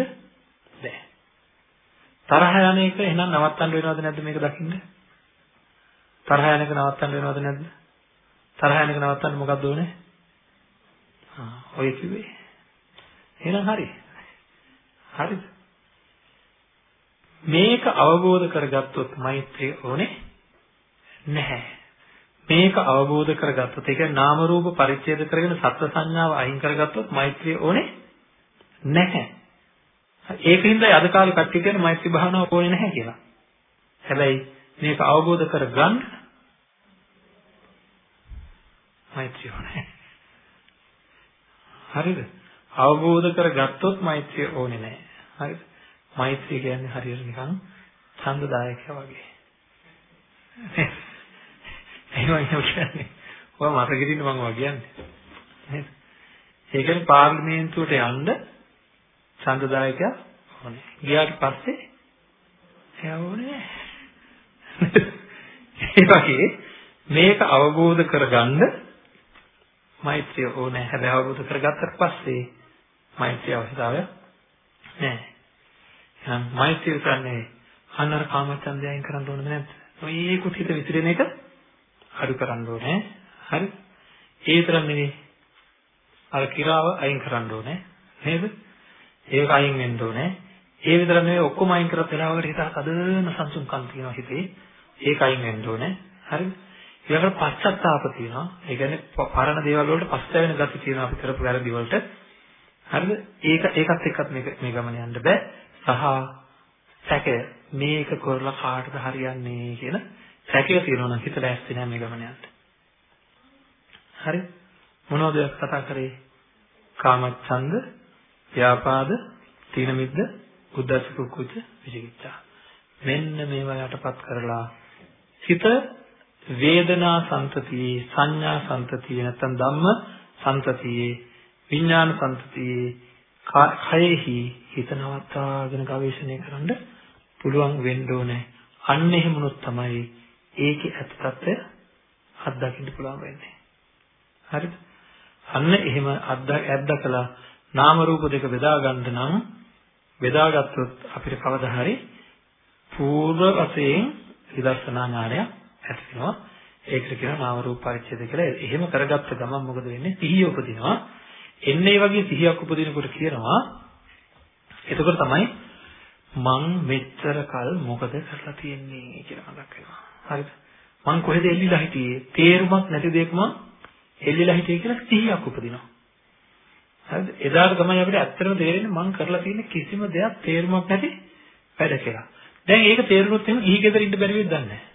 බෑ. තරහ යන එක එහෙනම් නවත්තන්න වෙනවද නැද්ද මේක දකින්න? තරහ යන එක නවත්තන්න වෙනවද නැද්ද? තරහ යන එක නවත්තන්න මොකක්ද ඕනේ? ආ ඔය කිව්වේ. එහෙනම් හරි. හරිද? මේක අවබෝධ කරගත්තොත් මෛත්‍රිය ඕනේ නැහැ. මේක අවබෝධ කරගත්තොත් ඒ කියන්නේ නාම රූප පරිච්ඡේද කරගෙන සත්‍ය සංඥාව අයින් කරගත්තොත් මෛත්‍රිය ඕනේ නැහැ. ඒකින්ද අද කාලේ කට්ටිය කියන්නේ මෛත්‍රී භාවනාව ඕනේ නැහැ කියලා. හැබැයි මේක අවබෝධ කරගන්න මෛත්‍රිය ඕනේ. හරිද? අවබෝධ කරගත්තොත් මෛත්‍රිය ඕනේ නැහැ. හරිද? මෛත්‍රිය කියන්නේ හරියට නිකන් ඡන්දදායකයා වගේ. එහෙම එහෙම කියන්නේ. ඔය මතකෙදින්න මම ඔය කියන්නේ. නේද? ඒ කියන්නේ පාර්ලිමේන්තුවට යන්න ඡන්දදායකයා ඕනේ. ගියාට පස්සේ එයා ඕනේ ඒ වගේ මේක අවබෝධ කරගන්න මෛත්‍රිය ඕනේ. හැබැයි අවබෝධ කරගත්තට පස්සේ මෛත්‍රිය අවශ්‍යතාවය නැහැ. එහෙනම් මෛත්‍රිය කියන්නේ අන්නර කාමචන්දය අයින් කරන්න ඕනද නැද්ද? ඔය කුසිත විසිරෙන එක අඩු කරන්න ඕනේ. හරි? ඒ විතරක් නෙවෙයි. අර කිරාව අයින් කරන්න ඕනේ. නේද? ඒක අයින් වෙන්න ඕනේ. ඒ විතරක් නෙවෙයි ඔක්කොම අයින් කරත් වෙලාවකට හිත හදන සංසුන්කම් තියෙනවා හිතේ. ඒක අයින් වෙන්න ඕනේ. හරිද? ඊළඟට පශ්චත්තාප තියෙනවා. ඒ කියන්නේ පරණ දේවල් වලට පස්තැවෙන ගති තියෙනවා අපි කරපු වැරදි වලට. හරිද? ඒක ඒකත් එක්කත් මේක මේ ගමන යන්න බෑ. සහ සැකය මේක කරලා කාටද හරියන්නේ කියන සැකය තියෙනවා නම් හිත ලෑස්ති නෑ මේ ගමන යන්න. හරි? මොනවද කතා කරේ? කාමච්ඡන්ද, ව්‍යාපාද, තීන මිද්ද, උද්දච්ච කුච්ච, විචිකිච්ඡා. මෙන්න මේවා යටපත් කරලා හිත වේදනා සංතතියේ සංඥා සංතතියේ නැත්නම් ධම්ම සංතතියේ විඥාන සංතතියේ කයෙහි හිත නවත්වාගෙන ගවේෂණය කරන්න පුළුවන් වෙන්න ඕනේ. අන්න එහෙමනොත් තමයි ඒකේ ඇත්ත తත්වය අත්දකින්න පුළුවන් වෙන්නේ. හරිද? අන්න එහෙම අත්දකලා නාම රූප දෙක බෙදා ගන්න නම් බෙදාගත්තොත් අපිට කවදා හරි පූර්ව වශයෙන් විදර්ශනා ඥානය ඇති වෙනවා. ඒකට කියනවා නාම රූප පරිච්ඡේද කියලා. එහෙම කරගත්ත ගමන් මොකද වෙන්නේ? සිහිය උපදිනවා. එන්නේ වගේ සිහියක් උපදිනකොට කියනවා එතකොට තමයි මං මෙච්චර කල් මොකද කරලා තියෙන්නේ කියලා මතක් වෙනවා. හරිද? මං කොහෙද එල්ලිලා හිටියේ? තේරුමක් නැති දෙයක් මං එල්ලිලා හිටියේ කියලා සිහියක් උපදිනවා. හරිද? එදාට තමයි අපිට ඇත්තටම තේරෙන්නේ මං කරලා තියෙන කිසිම දෙයක් තේරුමක් නැති වැඩ කියලා. දැන් ඒක තේරුනොත් එහෙනම් ගිහි ගෙදර ඉන්න බැරි වෙයිද දන්නේ නැහැ.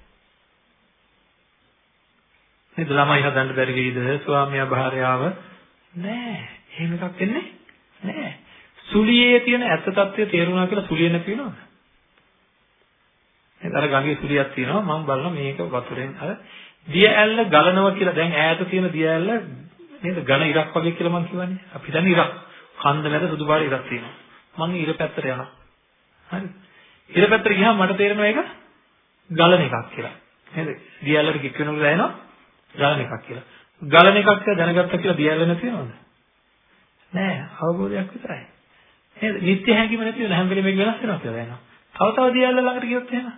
නේද ළමයි හදන්න බැරි වෙයිද ස්වාමියා භාර්යාව නෑ එහෙම එකක් වෙන්නේ නෑ සුලියේ තියෙන ඇත්ත తත්වය තේරුණා කියලා සුලිය නැති වෙනවද? නේද අර ගඟේ සුලියක් තියෙනවා. මම බලනවා මේක වතුරෙන් අර දිය ඇල්ල ගලනවා කියලා. දැන් ඈත තියෙන දිය ඇල්ල නේද? ඝන ඉරක් වගේ කියලා මම කියවනේ අපි දැන් ඉරක්. කන්ද මැද සුදු පාට ඉරක් තියෙනවා. මම ඉර පැත්තට යනවා. හරි. ඉර පැත්තට ගියාම මට තේරෙනවා ඒක ගලන එකක් කියලා. නේද? දිය ඇල්ලට කික් වෙනකොට දැනෙනවා ගලන එකක් කියලා. ගලන එකක් කියලා දැනගත්තා කියලා බියල්ල නැති වෙනවද? නෑ අවබෝධයක් විතරයි. නේද? නිත්‍ය හැඟීම නැති වෙන හැම වෙලෙම මේක වෙනස් වෙනවා කියලා දැනනවා. තව තව දියල්ල ළඟට ගියොත් එහෙම.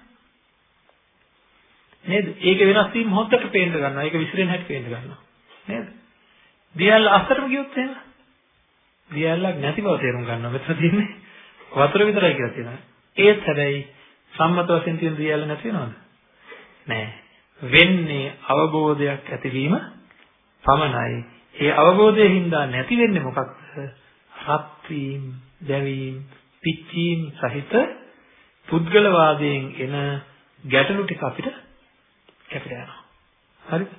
නේද? ඒක වෙනස් වීම හොද්දට පේන්න ගන්නවා. ඒක විසිරෙන හැටි පේන්න ගන්නවා. නේද? දියල්ල අස්සටම ගියොත් එහෙම. දියල්ලක් නැති බව තේරුම් ගන්නවා. මෙතන තියෙන්නේ වතුර විතරයි කියලා තියෙනවා. ඒත් හැබැයි සම්මත වශයෙන් තියෙන දියල්ල නැති වෙනවද? නෑ. වෙන්නේ අවබෝධයක් ඇතිවීම පමණයි. ඒ අවබෝධයෙන් හින්දා නැති වෙන්නේ මොකක්ද? රත් වීම, දැවීම, පිච්චීම් සහිත පුද්ගල වාදයෙන් එන ගැටලු ටික අපිට කැපිලා යනවා. හරිද?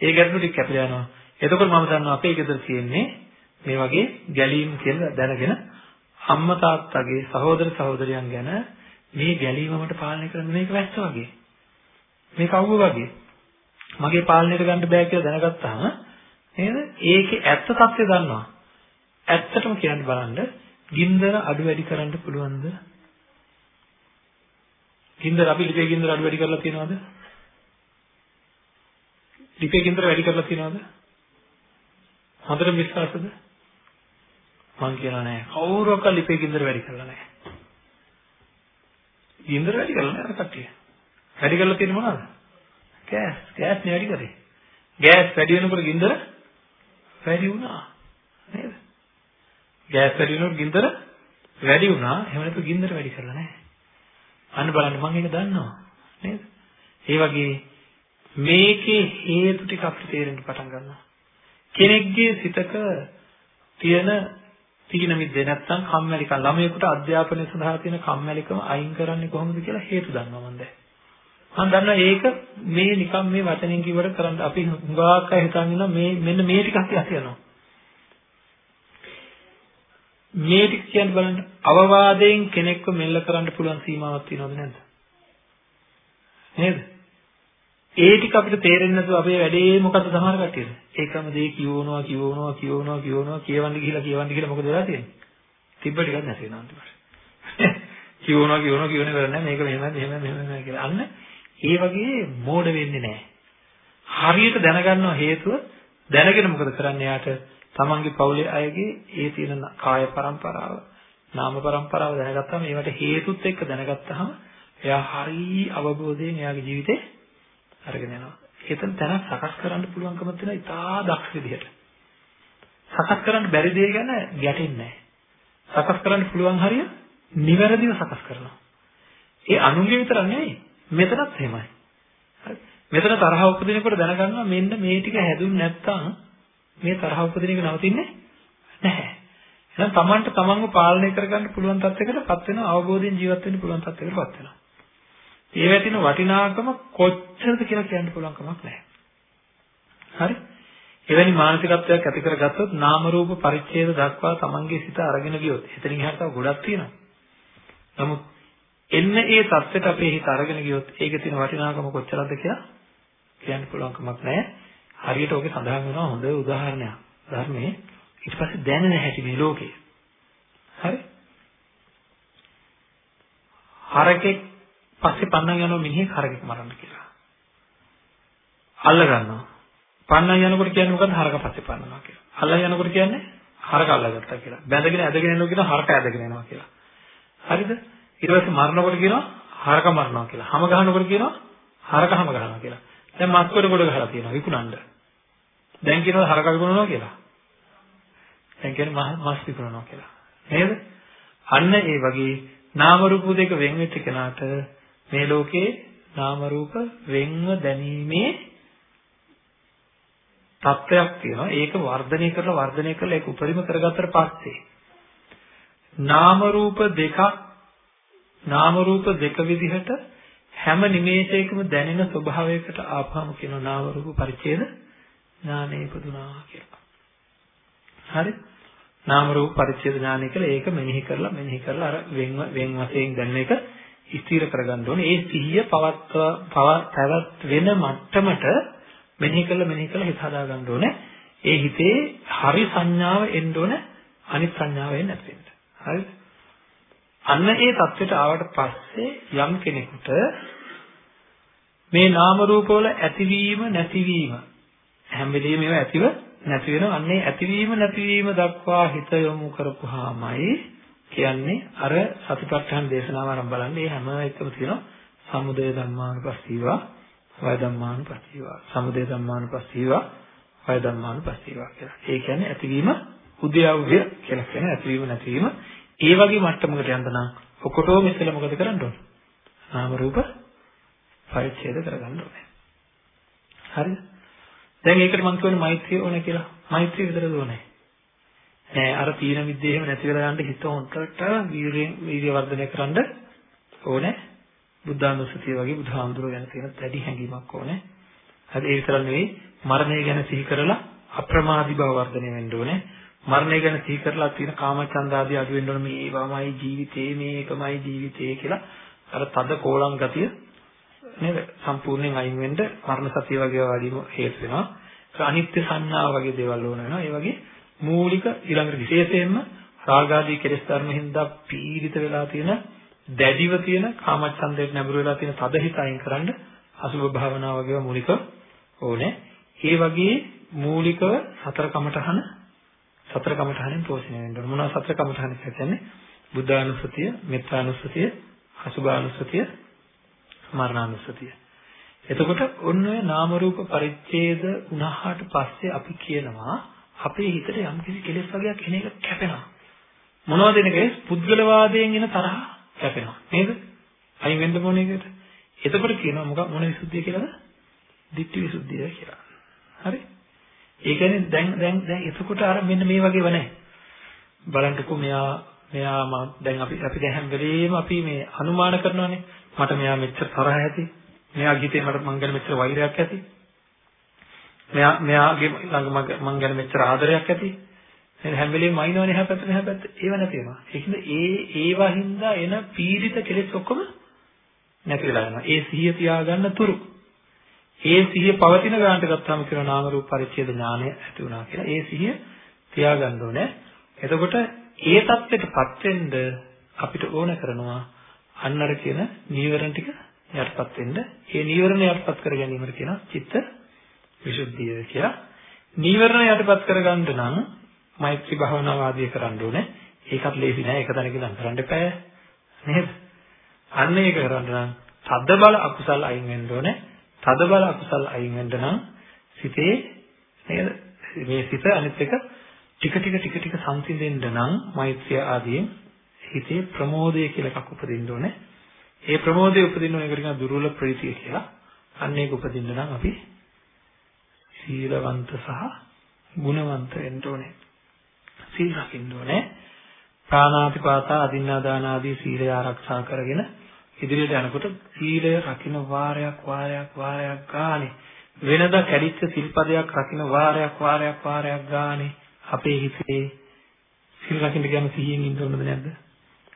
ඒ ගැටලු ටික කැපිලා යනවා. එතකොට මම දන්නවා අපේ ගෙදර තියෙන්නේ මේ වගේ ගැලීම් කියලා දැනගෙන අම්මා තාත්තගේ සහෝදර සහෝදරියන් ගැන මේ ගැලීම මට පාලනය කරන්න මේක වැස්ස වගේ. මේක අවුව වගේ. මගේ පාලනයට ගන්න බෑ කියලා දැනගත්තාම නේද? ඒකේ ඇත්ත తත්ත්වය දන්නවා. ඇත්තටම කියන්න බලන්න ගින්දර අඩු වැඩි කරන්න පුළුවන්ද? ගින්දර අපි ලිපේ ගින්දර අඩු වැඩි කරලා තියෙනවද? ලිපේ ගින්දර වැඩි කරලා තියෙනවද? හොඳට විශ්වාසද? මං කියනවා නෑ. කවුරක්වත් ලිපේ ගින්දර වැඩි කරලා නෑ. ගින්දර වැඩි කරලා නෑ කට්ටිය. වැඩි කරලා තියෙන්නේ මොනවද? ගෑස්. ගෑස් නේ වැඩි කරේ. ගෑස් වැඩි වෙනකොට ගින්දර වැඩි වුණා. නේද? ගෑස් වැඩි වෙනකොට ගින්දර වැඩි වුණා. එහෙම නැතු ගින්දර වැඩි කරලා නැහැ. අන්න බලන්න මම ඒක දන්නවා. නේද? ඒ වගේ මේකේ හේතු ටික අපිට තේරෙන්න පටන් ගන්නවා. කෙනෙක්ගේ සිතක තියෙන තීන මිද්දේ නැත්තම් කම්මැලිකම් ළමයෙකුට අධ්‍යාපනය සඳහා තියෙන කම්මැලිකම අයින් කරන්නේ කොහොමද කියලා හේතු දන්නවා මම දැන්. මම දන්නවා ඒක මේ නිකම් මේ වචනෙන් කිව්වට කරන්න අපි හුඟක් අය හිතන් ඉන්නවා මේ මෙන්න මේ ටික අපි අහනවා. මේ ටික කියන්න බලන්න අවවාදයෙන් කෙනෙක්ව මෙල්ල කරන්න පුළුවන් සීමාවක් තියෙනවද නැද්ද? නේද? ඒ ටික අපිට තේරෙන්නේ නැතුව අපේ වැඩේ මොකද්ද සමහර කට්ටියද? ඒකම දේ කියවනවා කියවනවා කියවනවා කියවනවා කියවන්න ගිහිලා කියවන්න ගිහිලා මොකද වෙලා තියෙන්නේ? තිබ්බ ටිකක් නැති වෙනවා අන්තිමට. කියවනවා කියවනවා කියවන්නේ කරන්නේ මේක මෙහෙමයි මෙහෙමයි මෙහෙමයි කියලා. අන්න ඒ වගේ මෝඩ වෙන්නේ නැහැ. හරියට දැනගන්නව හේතුව දැනගෙන මොකද කරන්නේ යාට තමන්ගේ පවුලේ අයගේ ඒ තියෙන කාය પરම්පරාව, නාම પરම්පරාව දැනගත්තාම ඒවට හේතුත් එක්ක දැනගත්තාම එයා හරි අවබෝධයෙන් එයාගේ ජීවිතේ අරගෙන යනවා. ඒතන තන සකස් කරන්න පුළුවන්කම තියෙන ඉතා දක්ෂ විදිහට. සකස් කරන්න බැරි දේ ගැන ගැටෙන්නේ නැහැ. සකස් කරන්න පුළුවන් හරිය නිවැරදිව සකස් කරනවා. ඒ අනුන්ගේ විතර නෙවෙයි මෙතනත් එහෙමයි. හරි. මෙතන තරහ උපදිනකොට දැනගන්නවා මෙන්න මේ ටික හැදුන්නේ නැත්නම් මේ තරහ උපදින එක නවතින්නේ නැහැ. එහෙනම් Tamanට Tamanව පාලනය කරගන්න පුළුවන් තත්යකටපත් වෙනවා අවබෝධයෙන් ජීවත් වෙන්න පුළුවන් තත්යකටපත් වෙනවා. ඒ වැටෙන වටිනාකම කොච්චරද කියලා කියන්න පුළුවන් කමක් නැහැ. හරි? එවැනි මානසිකත්වයක් ඇති කරගත්තොත් නාම රූප පරිච්ඡේද දක්වා Tamanගේ සිත අරගෙන ගියොත් එතනින් එහාට තව ගොඩක් තියෙනවා. නමුත් එන්න ඒ தත්ත්වයට අපේ හිත අරගෙන ගියොත් ඒකේ තියෙන වටිනාකම කොච්චරද කියලා කියන්න පුළුවන් කමක් නැහැ. හරියට ඔගේ සඳහන් වෙනවා හොඳ උදාහරණයක්. ධර්මයේ ඊට පස්සේ දැනෙන හැටි මේ ලෝකේ. හරි? හරකෙක් පස්සේ පන්නන් යනවා මිනිහෙක් හරකෙක් මරන්න කියලා. අල්ල ගන්නවා. පන්නන් යනකොට කියන්නේ මොකද්ද? හරක පස්සේ පන්නනවා කියලා. අල්ලන් යනකොට කියන්නේ හරක අල්ලගත්තා කියලා. බැඳගෙන ඇදගෙන යනවා කියනවා හරක ඇදගෙන යනවා කියලා. හරිද? ඊට පස්සේ මරනකොට කියනවා හරක මරනවා කියලා. හැම ගහනකොට කියනවා හරක හැම ගහනවා කියලා. දැන් මස් කොට කොට ගහලා තියෙනවා විකුණන්න. දැන් කියනවා හරක විකුණනවා කියලා. දැන් කියන්නේ මස් විකුණනවා කියලා. නේද? අන්න ඒ වගේ නාම රූප දෙක වෙන් වෙච්ච කෙනාට මේ ලෝකේ නාම රූප වෙන්ව දැනීමේ තත්ත්වයක් තියෙනවා. ඒක වර්ධනය කරලා වර්ධනය කරලා ඒක උපරිම කරගත්තට පස්සේ නාම රූප දෙකක් නාම රූප දෙක විදිහට හැම නිමේෂයකම දැනෙන ස්වභාවයකට ආපහම කියන නාම රූප පරිච්ඡේද ඥානෙ ඉපදුනා කියලා. හරි? නාම රූප පරිච්ඡේද ඥානෙ කියලා ඒක මෙනෙහි කරලා මෙනෙහි කරලා අර වෙන් වෙන් වශයෙන් දැනෙන එක ස්ථිර කරගන්න ඕනේ. ඒ සිහිය පවත්ව පවත් වෙන මට්ටමට මෙනෙහි කරලා මෙනෙහි කරලා හිත හදා ගන්න ඕනේ. ඒ හිතේ හරි සංඥාව එන්න ඕනේ අනිත් සංඥාව එන්නේ නැති වෙන්න. හරිද? අන්න ඒ தත්වෙට ආවට පස්සේ යම් කෙනෙකුට මේ නාම රූපවල ඇතිවීම නැතිවීම හැම වෙලෙම ඒවා ඇතිව නැති වෙනවා. අන්නේ ඇතිවීම නැතිවීම දක්වා හිත යොමු කරපුවාමයි කියන්නේ අර සතිපට්ඨාන දේශනාව ආරම්භ බලන්න. මේ හැම එකම තියෙනවා සමුදය ධම්මානුපස්සීවා වය ධම්මානුපස්සීවා. සමුදය ධම්මානුපස්සීවා වය ධම්මානුපස්සීවා කියලා. ඒ කියන්නේ ඇතිවීම උද්‍යව්‍ය කියලා කියන ඇතිවීම නැතිවීම ඒ වගේ මට්ටමකට යන්න නම් ඔකොටෝම ඉස්සෙල්ලා මොකද කරන්න ඕන? නාම රූප පරිච්ඡේද කරගන්න ඕනේ. හරිද? දැන් ඒකට මම කියන්නේ මෛත්‍රිය ඕනේ කියලා. මෛත්‍රිය විතරද ඕනේ? නෑ අර තීන විද්‍යාව එහෙම නැති වෙලා යන්න හිත හොන්ටට වීරියෙන් වීර්ය වර්ධනය කරන්න ඕනේ. බුද්ධානුස්සතිය වගේ බුදුහාමුදුරුවෝ ගැන තියෙන දැඩි හැඟීමක් ඕනේ. හරි ඒ විතරක් නෙවෙයි මරණය ගැන සිහි කරලා අප්‍රමාදී බව වර්ධනය වෙන්න ඕනේ. මරණය ගැන සිහි කරලා තියෙන කාමචන්ද ආදී අඩු වෙන්න ඕනේ මේවමයි ජීවිතේ මේකමයි ජීවිතේ කියලා අර තද කෝලම් ගතිය නේද සම්පූර්ණයෙන් අයින් වෙන්න මරණ සතිය වගේ වැඩිම හේතු වෙනවා. ඒක අනිත්‍ය සංඥා වගේ දේවල් ඕන වෙනවා. ඒ වගේ මූලික ඊළඟට විශේෂයෙන්ම රාගාදී කෙලෙස් ධර්ම හින්දා පීඩිත වෙලා තියෙන දැඩිව තියෙන කාමච්ඡන්දයට නැඹුරු වෙලා තියෙන තද හිත අයින් කරන්න අසුභ භාවනාව වගේ මූලික ඕනේ. ඒ වගේ මූලිකව සතර කමඨහන සතර කමඨහනෙන් පෝෂණය වෙන්න ඕන. මොනවා සතර කමඨහන කියන්නේ? බුද්ධානුස්සතිය, මෙත්තානුස්සතිය, අසුභානුස්සතිය, මරණානුස්සතිය. එතකොට ඔන්න ඔය නාම රූප පරිච්ඡේද වුණාට පස්සේ අපි කියනවා අපේ හිතට යම් කිසි කෙලෙස් වර්ගයක් එන එක කැපෙනවා. මොනවද එන කෙලෙස්? පුද්ගලවාදයෙන් එන තරහ කැපෙනවා. නේද? අයින් වෙන්න ඕන එකට. එතකොට කියනවා මොකක් මොන විසුද්ධිය කියලාද? ditthi visuddhiya කියලා. හරි? ඒ කියන්නේ දැන් දැන් දැන් එතකොට අර මෙන්න මේ වගේව නැහැ. බලන්නකෝ මෙයා මෙයා දැන් අපි අපි දැන් හැම වෙලේම අපි මේ අනුමාන කරනවානේ. මට මෙයා මෙච්චර තරහ ඇති. මෙයා ගිතේ මට මං ගැන මෙච්චර වෛරයක් ඇති. මෙයා මෙයාගේ ළඟ මං ගැන මෙච්චර ආදරයක් ඇති. එහෙනම් හැම වෙලේම මයින්වනේ එහා පැත්ත මෙහා පැත්ත ඒව නැති වෙනවා. ඒකින්ද ඒ ඒවා හින්දා එන පීඩිත කෙලෙස් ඔක්කොම නැති වෙලා යනවා. ඒ සිහිය තියාගන්න තුරු. ඒ සිහිය පවතින ගානට ගත්තාම කියන නාම රූප පරිච්ඡේද ඥානය ඇති වුණා කියලා. ඒ සිහිය තියාගන්න ඕනේ. එතකොට ඒ தත්ත්වයටපත් වෙන්න අපිට ඕන කරනවා අන්න අර කියන නීවරණ ටික යටපත් වෙන්න. ඒ නීවරණ යටපත් කර ගැනීමට කියන චිත්ත විසුද්ධිය කියලා. නීවරණ යටපත් කරගන්න නම් මෛත්‍රී භාවනාව ආදී කරන්න ඕනේ. ඒකත් ලේසි නෑ. ඒක තැනක ඉඳන් කරන්න එපා. නේද? අන්න ඒක කරන්න නම් තද බල අකුසල් අයින් වෙන්න ඕනේ. තද බල අකුසල් අයින් වෙන්න නම් සිතේ නේද? මේ සිත අනිත් එක ටික ටික ටික ටික සංසිඳෙන්න නම් මෛත්‍රිය ආදී හිතේ ප්‍රමෝදය කියලා එකක් උපදින්න ඕනේ. ඒ ප්‍රමෝදය උපදින්න ඕන එකට කියන දුර්වල ප්‍රීතිය කියලා. අන්න ඒක උපදින්න නම් අපි සීලවන්ත සහ ගුණවන්ත වෙන්න ඕනේ. සීල රකින්න ඕනේ. ප්‍රාණාතිපාතා අදින්නාදාන ආදී සීලය ආරක්ෂා කරගෙන ඉදිරියට යනකොට සීලය රකින්න වාරයක් වාරයක් වාරයක් ගානේ වෙනදා කැඩිච්ච සිල්පදයක් රකින්න වාරයක් වාරයක් වාරයක් ගානේ අපේ හිතේ සීල රකින්න කියන සිහියෙන් ඉන්න ඕනද නැද්ද?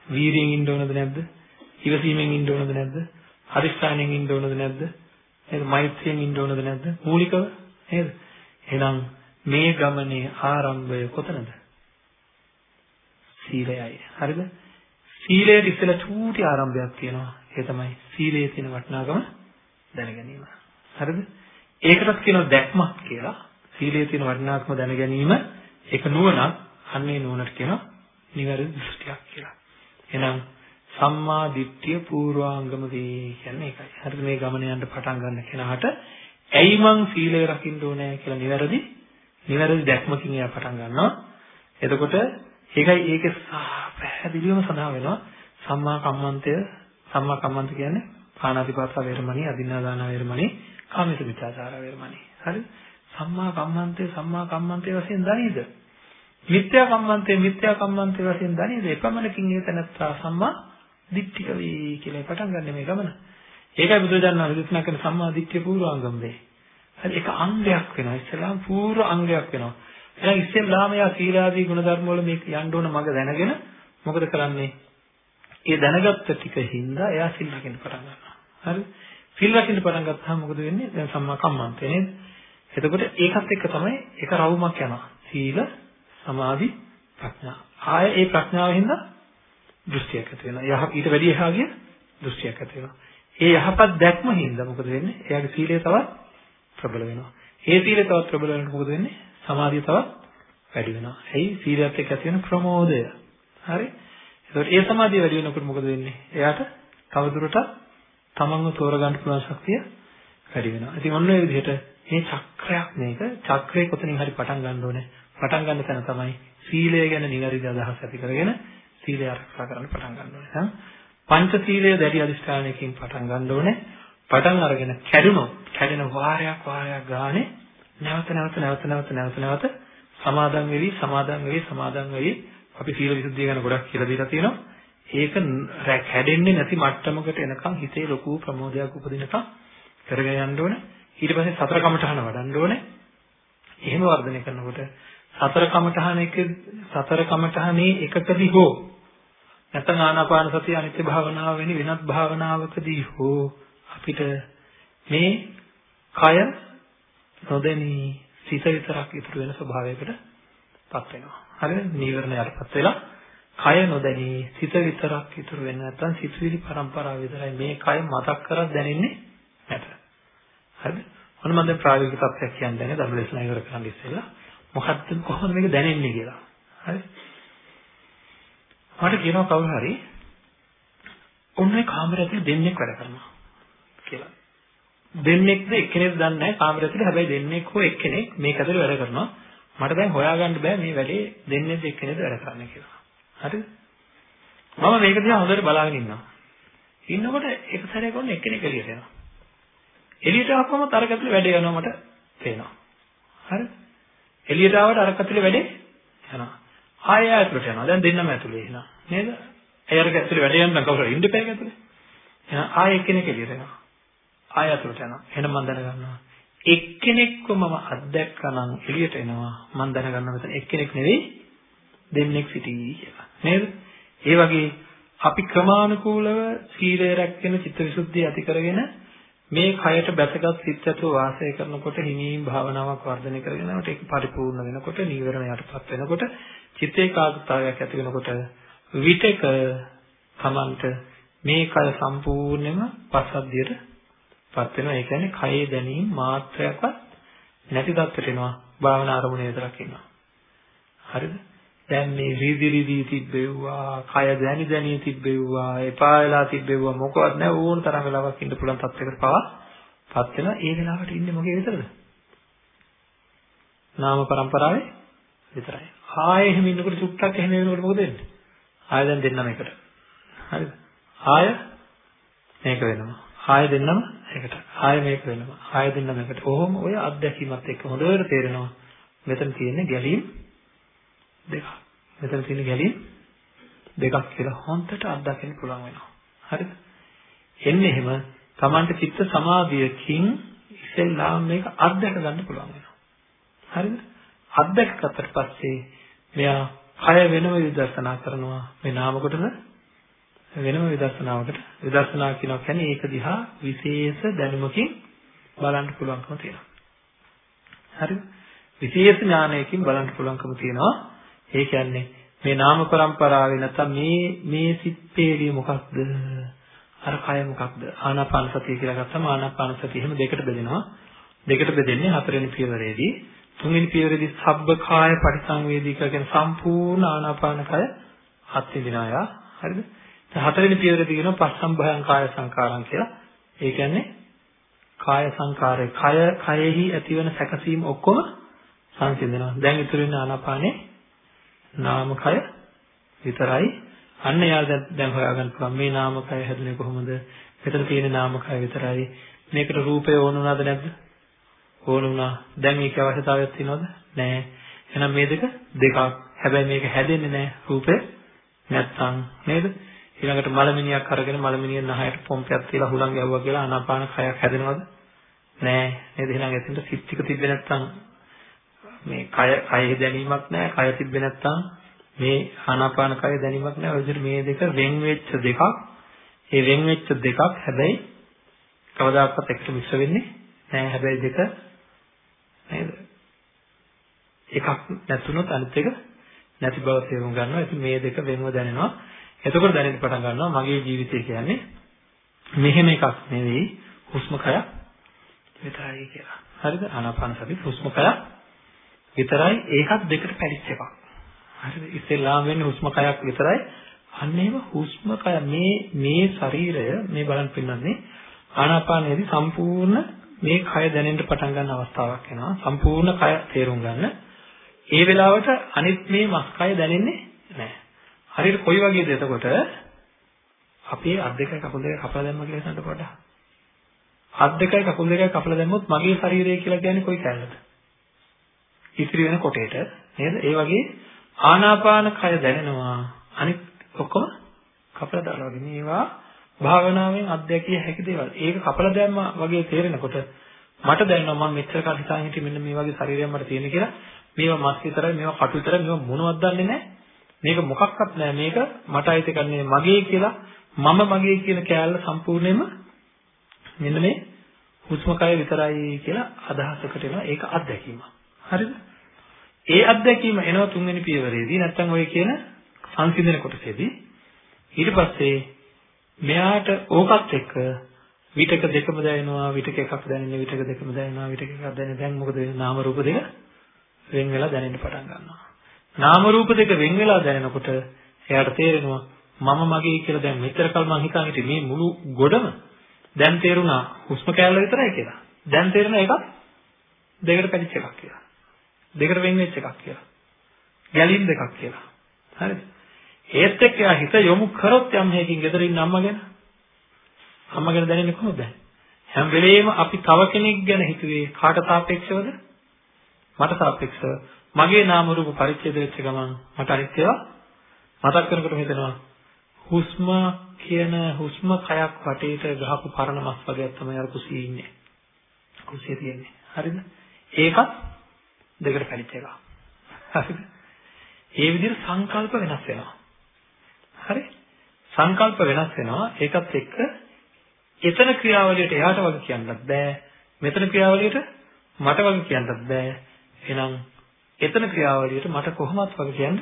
වීරියෙන් ඉන්න ඕනද නැද්ද? ඉවසීමෙන් ඉන්න ඕනද නැද්ද? අරිස්ථානෙන් ඉන්න ඕනද නැද්ද? නේද? මෛත්‍රියෙන් ඉන්න ඕනද නැද්ද? මූලිකව නේද? එහෙනම් මේ ගමනේ ආරම්භය කොතනද? සීලයයි. හරිද? සීලයට ඉස්සෙල්ලා චූටි ආරම්භයක් තියෙනවා. ඒ තමයි සීලයේ තියෙන වටිනාකම දැන ගැනීම. හරිද? ඒකටත් කියනවා දැක්මක් කියලා. සීලයේ තියෙන වටිනාකම දැන ගැනීම ඒක නුවණක්. අන්නේ නුවණට කියනවා නිවැරදි දෘෂ්ටියක් කියලා. එහෙනම් සම්මා දිට්ඨිය පූර්වාංගම වේ කියන්නේ ඒකයි. හරිද මේ ගමන යන්න පටන් ගන්න කෙනාට ඇයි මං සීලය රකින්න ඕනේ කියලා නිවැරදි නිවැරදි දැක්මකින් එයා පටන් ගන්නවා. එතකොට ඒකයි ඒකේ පැහැදිලිවම සඳහන් වෙනවා සම්මා කම්මන්තය සම්මා කම්මන්ත කියන්නේ පාණාතිපාත වේරමණී අදින්නාදාන වේරමණී කාමිත විචාචාර වේරමණී. හරි? සම්මා කම්මන්තය සම්මා කම්මන්තය වශයෙන් දනීද? මිත්‍යා කම්මන්තය මිත්‍යා කම්මන්තය වශයෙන් දනීද? එපමණකින් ඒක නැත්තා සම්මා දිට්ඨික වේ කියලා පටන් ගන්න මේ ගමන. ඒකයි බුදුරජාණන් වහන්සේ දේශනා කරන සම්මා දිට්ඨිය පූර්වාංගම වේ. හරි ඒක අංගයක් වෙනවා. ඉස්ලාම් පූර්ව අංගයක් වෙනවා. එහෙනම් ඉස්සෙල්ලාම යා සීලාදී ගුණධර්ම වල මේක යන්න ඕන මග දැනගෙන මොකද කරන්නේ? ඒ දැනගත්ත ටික හින්දා එයා සිල් රකින්න පටන් ගන්නවා. හරි? සිල් රකින්න පටන් ගත්තාම මොකද වෙන්නේ? දැන් සම්මා කම්මන්තේ නේද? එතකොට ඒකත් එක්ක තමයි එක රවුමක් යනවා. සීල, සමාධි, ප්‍රඥා. ආය ඒ ප්‍රඥාව හින්දා දෘෂ්ටියක් ඇති වෙනවා. යහ ඊට වැඩි එහා ගිය දෘෂ්ටියක් ඇති වෙනවා. ඒ යහපත් දැක්ම හින්දා මොකද වෙන්නේ? එයාගේ සීලය තවත් ප්‍රබල වෙනවා. ඒ සීලය තවත් ප්‍රබල වෙනකොට මොකද වෙන්නේ? සමාධිය තවත් වැඩි වෙනවා. එයි සීලයත් එක්ක ඇති වෙන ප්‍රමෝදය. හරි? ඒකට ඒ සමාධිය වැඩි වෙනකොට මොකද වෙන්නේ? එයාට තවදුරටත් තමන්ව තෝරගන්න පුළුවන් ශක්තිය වැඩි වෙනවා. ඉතින් ඔන්න ඔය විදිහට මේ චක්‍රයක් මේක චක්‍රේ කොතනින් හරි පටන් ගන්න ඕනේ. පටන් ගන්න තැන තමයි සීලය ගැන නිවැරදි අදහස් ඇති කරගෙන සීලය ආරක්ෂා කරන්න පටන් ගන්න ඕනේ. හා පංච සීලය දැඩි අදිස්ථානයකින් පටන් ගන්න ඕනේ. පටන් අරගෙන කැඩුනොත් කැඩෙන වාරයක් වාරයක් ගානේ නැවත නැවත නැවත නැවත නැවත නැවත සමාදන් වෙවි සමාදන් වෙවි සමාදන් වෙවි අපි සීල විසුද්ධිය ගැන ගොඩක් කියලා දීලා තියෙනවා. ඒක කැඩෙන්නේ නැති මට්ටමකට එනකන් හිතේ ලොකු ප්‍රමෝදයක් උපදිනකම් කරගෙන යන්න ඕනේ. ඊට පස්සේ සතර කමඨහන වඩන්න ඕනේ. එහෙම වර්ධනය කරනකොට සතර කමඨහන එක සතර කමඨහනේ එකකදී හෝ නැත්නම් ආනාපාන සතිය අනිත්‍ය භාවනාව වෙන වෙනත් භාවනාවකදී හෝ අපිට මේ කය නොදෙනී සිත විතරක් ඉතුරු වෙන ස්වභාවයකට පත් වෙනවා. හරිද? නීවරණයටපත් වෙලා කය නොදැනී සිත විතරක් ඉතුරු වෙන නැත්නම් සිතුවිලි පරම්පරාව විතරයි මේ කය මතක් කරත් දැනෙන්නේ නැත. හරිද? ඔන්න මම දැන් ප්‍රායෝගික තත්ත්වයක් කියන්නේ ධර්ම දේශනා ඉවර කරන්න ඉස්සෙල්ලා මොකක්ද කොහොමද මේක දැනෙන්නේ කියලා. හරි? මට කියනවා කවුරු හරි ඔන්නේ කාමරය ඇතුලේ දෙන්නෙක් වැඩ කරනවා කියලා. දෙන්නෙක්ද එක්කෙනෙක්ද දන්නේ නැහැ කාමරය ඇතුලේ හැබැයි දෙන්නෙක් හෝ එක්කෙනෙක් මේක ඇතුලේ වැඩ කරනවා. මට දැන් හොයාගන්න බෑ මේ වැඩේ දෙන්නෙක්ද එක්කෙනෙක්ද වැඩ කරන්නේ කියලා. හරිද? මම මේක දිහා හොඳට බලාගෙන ඉන්නවා. ඉන්නකොට එක සැරයක් ඔන්න එක්කෙනෙක් එළියට එනවා. එළියට ආවම අර කැතුලේ වැඩේ යනවා මට පේනවා. හරිද? එළියට ආවට අර කැතුලේ වැඩේ යනවා. ආයෙ ඇතුළට යනවා. දැන් දෙන්නම ඇතුලේ එනවා. නේද? ඒ අර ඇතුලේ වැඩ යන්න කවුරු හරි ඉන්න බෑ ඇතුලේ. එහෙනම් ආයෙ එක්කෙනෙක් එළියට එනවා. ආයෙ ඇතුලට යනවා. එහෙනම් මම දැනගන්නවා. එක්කෙනෙක්ව මම අත්දැක්කා නම් එළියට එනවා. මම දැනගන්නවා මෙතන එක්කෙනෙක් නෙවෙයි දෙන්නෙක් සිටිවි කියලා. නේද? ඒ වගේ අපි ක්‍රමානුකූලව සීලය රැකගෙන චිත්තවිසුද්ධිය ඇති කරගෙන මේ කයට බැසගත් සිත් ඇතුව වාසය කරනකොට හිමීම් භාවනාවක් වර්ධනය කරගෙන යනකොට ඒක පරිපූර්ණ වෙනකොට නීවරණ යටපත් වෙනකොට චිත්ත ඒකාග්‍රතාවයක් ඇති වෙනකොට විතක තමන්ට මේ කය සම්පූර්ණයෙන්ම පස්සද්ධියට පත් වෙනවා. ඒ කියන්නේ කයේ දැනීම මාත්‍රයක්වත් නැති තත්ත්වයට එනවා. භාවනා අරමුණේ විතරක් ඉන්නවා. හරිද? දැන් මේ රීදි රීදි තිබෙව්වා, කය දැනි දැනි තිබෙව්වා, එපා වෙලා තිබෙව්වා මොකවත් නැහැ ඕන තරම් වෙලාවක් ඉන්න පුළුවන් තත්යකට පවා පත් වෙනවා. ඒ වෙලාවට ඉන්නේ මොකේ විතරද? නාම પરම්පරාවේ විතරයි. ආයෙ එහෙම ඉන්නකොට චුට්ටක් එහෙම වෙනකොට මොකද වෙන්නේ? ආයෙ දැන් දෙන්නම එකට. හරිද? ආයෙ මේක වෙනවා. ආය දෙන්නම එකට. ආය මේක වෙනවා. ආය දෙන්නම එකට. කොහොම ඔය අත්දැකීමත් එක්ක හොඳට තේරෙනවා. මෙතන තියෙන්නේ ගැලීම් දෙකක්. මෙතන තියෙන ගැලීම් දෙකක් කියලා හොන්දට අත්දකින්න පුළුවන් වෙනවා. හරිද? එන්නේ එහෙම Tamante චිත්ත සමාධියකින් ඉස්සෙල්ලාම මේක අත්දැක ගන්න පුළුවන් වෙනවා. හරිද? අත්දැකගත්තට පස්සේ මෙයා කය වෙනම විදර්ශනා කරනවා. මේ නාම කොටම වෙනම විදර්ශනාවකට විදර්ශනා කියනවා කියන්නේ ඒක දිහා විශේෂ දැනුමකින් බලන්න පුළුවන්කම තියෙනවා. හරිද? විශේෂ ඥානයකින් බලන්න පුළුවන්කම තියෙනවා. ඒ කියන්නේ මේ නාම પરම්පරාවේ නැත්නම් මේ මේ සිත්පේලිය මොකක්ද? අර කය මොකක්ද? ආනාපාන සතිය කියලා ගත්තම ආනාපාන සතිය එහෙම දෙකට බෙදෙනවා. දෙකට බෙදෙන්නේ හතරවෙනි පියවරේදී. තුන්වෙනි පියවරේදී සබ්බ කාය පරිසංවේදී කියන සම්පූර්ණ ආනාපාන කය හත් විදිනායා. හරිද? හතරවෙනි පියවරේදී කියනවා පස්සම්භයං කාය සංකාරං කියලා. ඒ කියන්නේ කාය සංකාරය කය කයෙහි ඇතිවන සැකසීම ඔක්කොම සංසිඳනවා. දැන් ඉතුරු වෙන ආනාපානේ නාමකය විතරයි. අන්න යා දැන් හොයාගන්න පුළුවන් මේ නාමකය හැදුනේ කොහොමද? මෙතන තියෙන නාමකය විතරයි. මේකට රූපය ඕන වුණාද නැද්ද? ඕන වුණා. දැන් මේක අවශ්‍යතාවයක් තියෙනවද? නැහැ. එහෙනම් මේ දෙක දෙකක්. හැබැයි මේක හැදෙන්නේ නැහැ රූපය නැත්තම් නේද? ඊළඟට මලමිනියක් අරගෙන මලමිනිය නහයට පොම්පයක් තියලා හුලං ගැහුවා කියලා ආනාපාන කයක් හැදෙනවද? නෑ නේද? එහෙනම් එතනට සිත් ටික තිබ්බේ නැත්තම් මේ කය කයෙහි දැනීමක් නැහැ. කය තිබ්බේ නැත්තම් මේ ආනාපාන කය දැනීමක් නැහැ. ඔය විදිහට මේ දෙක වෙන් වෙච්ච දෙකක්. ඒ වෙන් වෙච්ච දෙකක් හැබැයි කවදාකවත් එකට මිශ්‍ර වෙන්නේ නැහැ. හැබැයි දෙක නේද? එකක් නැතුනොත් අනිත් එක නැති බව තේරුම් ගන්නවා. ඉතින් මේ දෙක වෙන්ව දැනෙනවා. එතකොට දැනෙන්න පටන් ගන්නවා මගේ ජීවිතය කියන්නේ මෙහෙම එකක් නෙවෙයි හුස්ම කයක් විතරයි කියලා. හරිද? ආනාපාන සති හුස්ම කයක් විතරයි ඒකත් දෙකට පැලිච්ච එකක්. හරිද? ඉස්සෙල්ලාම වෙන්නේ හුස්ම කයක් විතරයි. අන්න එහෙම හුස්ම කය මේ මේ ශරීරය මේ බලන් පින්නන්නේ ආනාපානයේදී සම්පූර්ණ මේ කය දැනෙන්න පටන් ගන්න අවස්ථාවක් එනවා. සම්පූර්ණ කය තේරුම් ගන්න. ඒ වෙලාවට අනිත් මේ මස් කය දැනෙන්නේ නැහැ. හරියට කොයි වගේද එතකොට අපේ අත් දෙකයි කකුල් දෙකයි කපලා දැම්ම කියලා හිතන්න පොඩ්ඩක්. අත් දෙකයි කකුල් දෙකයි කපලා දැම්මොත් මගේ ශරීරය කියලා කියන්නේ කොයි කැලලද? ඉතිරි වෙන කොටේට නේද? ඒ වගේ ආනාපාන කය දැනෙනවා. අනිත් ඔක්කොම කපලා දාලා වගේ මේවා භාවනාවෙන් අත්දැකිය හැකි දේවල්. ඒක කපලා දැම්මා වගේ තේරෙනකොට මට දැනෙනවා මම මෙච්චර කාල හිතාගෙන හිටියේ මෙන්න මේ වගේ ශරීරයක් මට තියෙන කියලා. මේවා මස් විතරයි, මේවා කටු විතරයි, මේවා මොනවද දන්නේ නැහැ. මේක මොකක්වත් නැහැ. මේක මට අයිති කරන්නේ මගේ කියලා මම මගේ කියන කෑල්ල සම්පූර්ණයෙන්ම මෙන්න මේ හුස්ම කය විතරයි කියලා අදහසකට එනවා. ඒක අත්දැකීම. හරිද? ඒ අත්දැකීම එනවා තුන්වෙනි පියවරේදී නැත්නම් ඔය කියන සංසිඳන කොටසේදී. ඊට පස්සේ මෙයාට ඕකත් එක්ක විතක දෙකම දැනෙනවා විතක එකක් දැනෙන්නේ විතක දෙකම දැනෙනවා විතක එකක් දැනෙන්නේ. දැන් මොකද වෙන්නේ? නාම රූප දෙක වෙන් වෙලා දැනෙන්න පටන් ගන්නවා. නාම රූප දෙක වෙන් වෙලා දැනෙනකොට එයාට තේරෙනවා මම මගේ කියලා දැන් මෙච්චර කල් මං හිතන් හිටියේ මේ මුළු ගොඩම දැන් තේරුණා හුස්ම කැලල විතරයි කියලා. දැන් තේරෙන එකක් දෙකට පැතිච්ච එකක් කියලා. දෙකට වෙන් වෙච්ච එකක් කියලා. ගැලීම් දෙකක් කියලා. හරිද? ඒත් එක්ක යා හිත යොමු කරොත් යම් හේකින් ගෙදර ඉන්න අම්මා ගැන අම්මා ගැන දැනෙන්නේ කොහොමද? හැම වෙලෙම අපි තව කෙනෙක් ගැන හිතුවේ කාට සාපේක්ෂවද? මට සාපේක්ෂව. මගේ නාම රූප පරිච්ඡේද වෙච්ච ගමන් මට අනිත් ඒවා මතක් කරනකොට හිතෙනවා හුස්ම කියන හුස්ම කයක් වටේට ගහපු පරණ මස් වගේක් තමයි අර කුසියේ ඉන්නේ. කුසියේ තියෙන්නේ. හරිද? ඒකත් දෙකට පැලිච්ච එක. හරිද? මේ විදිහට සංකල්ප වෙනස් වෙනවා. හරි? සංකල්ප වෙනස් වෙනවා. ඒකත් එක්ක එතන ක්‍රියාවලියට එහාට වගේ කියන්නත් බෑ. මෙතන ක්‍රියාවලියට මට වගේ කියන්නත් බෑ. එහෙනම් එතන ක්‍රියාවලියට මට කොහොමවත් වගේ කියන්න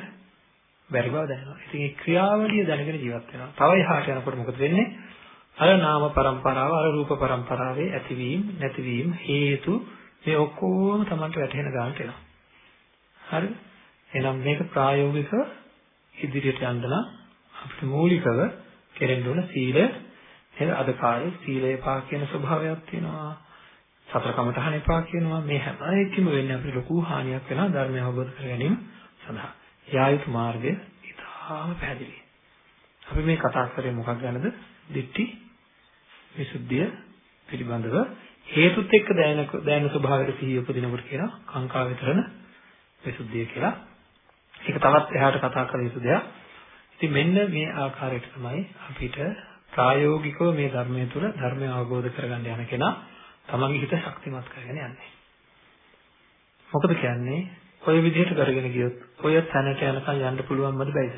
බැරි බව දැනෙනවා. ඉතින් ඒ ක්‍රියාවලිය දැනගෙන ජීවත් වෙනවා. තව එහාට යනකොට මොකද වෙන්නේ? අර නාම પરම්පරාව අර රූප પરම්පරාවේ ඇතිවීම නැතිවීම හේතු මේ ඔක්කොම Tamanට වැටහෙන ගානට එනවා. හරිද? එහෙනම් මේක ප්‍රායෝගිකව ඉදිරියට යන්න නම් අපිට මූලිකව කෙරෙන්න ඕන සීලය නේද? අද කාලේ සීලය පා කියන ස්වභාවයක් තියෙනවා. සතර කමඨහන එපා කියනවා. මේ හැම එකකින්ම වෙන්නේ අපිට ලොකු හානියක් වෙනවා ධර්මය අවබෝධ කර ගැනීම සඳහා. යායුතු මාර්ගය ඉතාම පැහැදිලි. අපි මේ කතා කරේ මොකක් ගැනද? දිට්ඨි විසුද්ධිය පිළිබඳව හේතුත් එක්ක දැනෙන දැනෙන ස්වභාවයට සිහිය උපදිනකොට කියනවා කාංකා විතරන විසුද්ධිය කියලා. ඒක තවත් එහාට කතා කළ යුතු දෙයක්. ඉතින් මෙන්න මේ ආකාරයට තමයි අපිට ප්‍රායෝගිකව මේ ධර්මයේ තුල ධර්මය අවබෝධ කරගන්න යන කෙනා තමන්ගේ හිත ශක්තිමත් කරගෙන යන්නේ. මොකද කියන්නේ ඔය විදිහට කරගෙන ගියොත් ඔය තැනට යනකම් යන්න පුළුවන්මද බැයිද?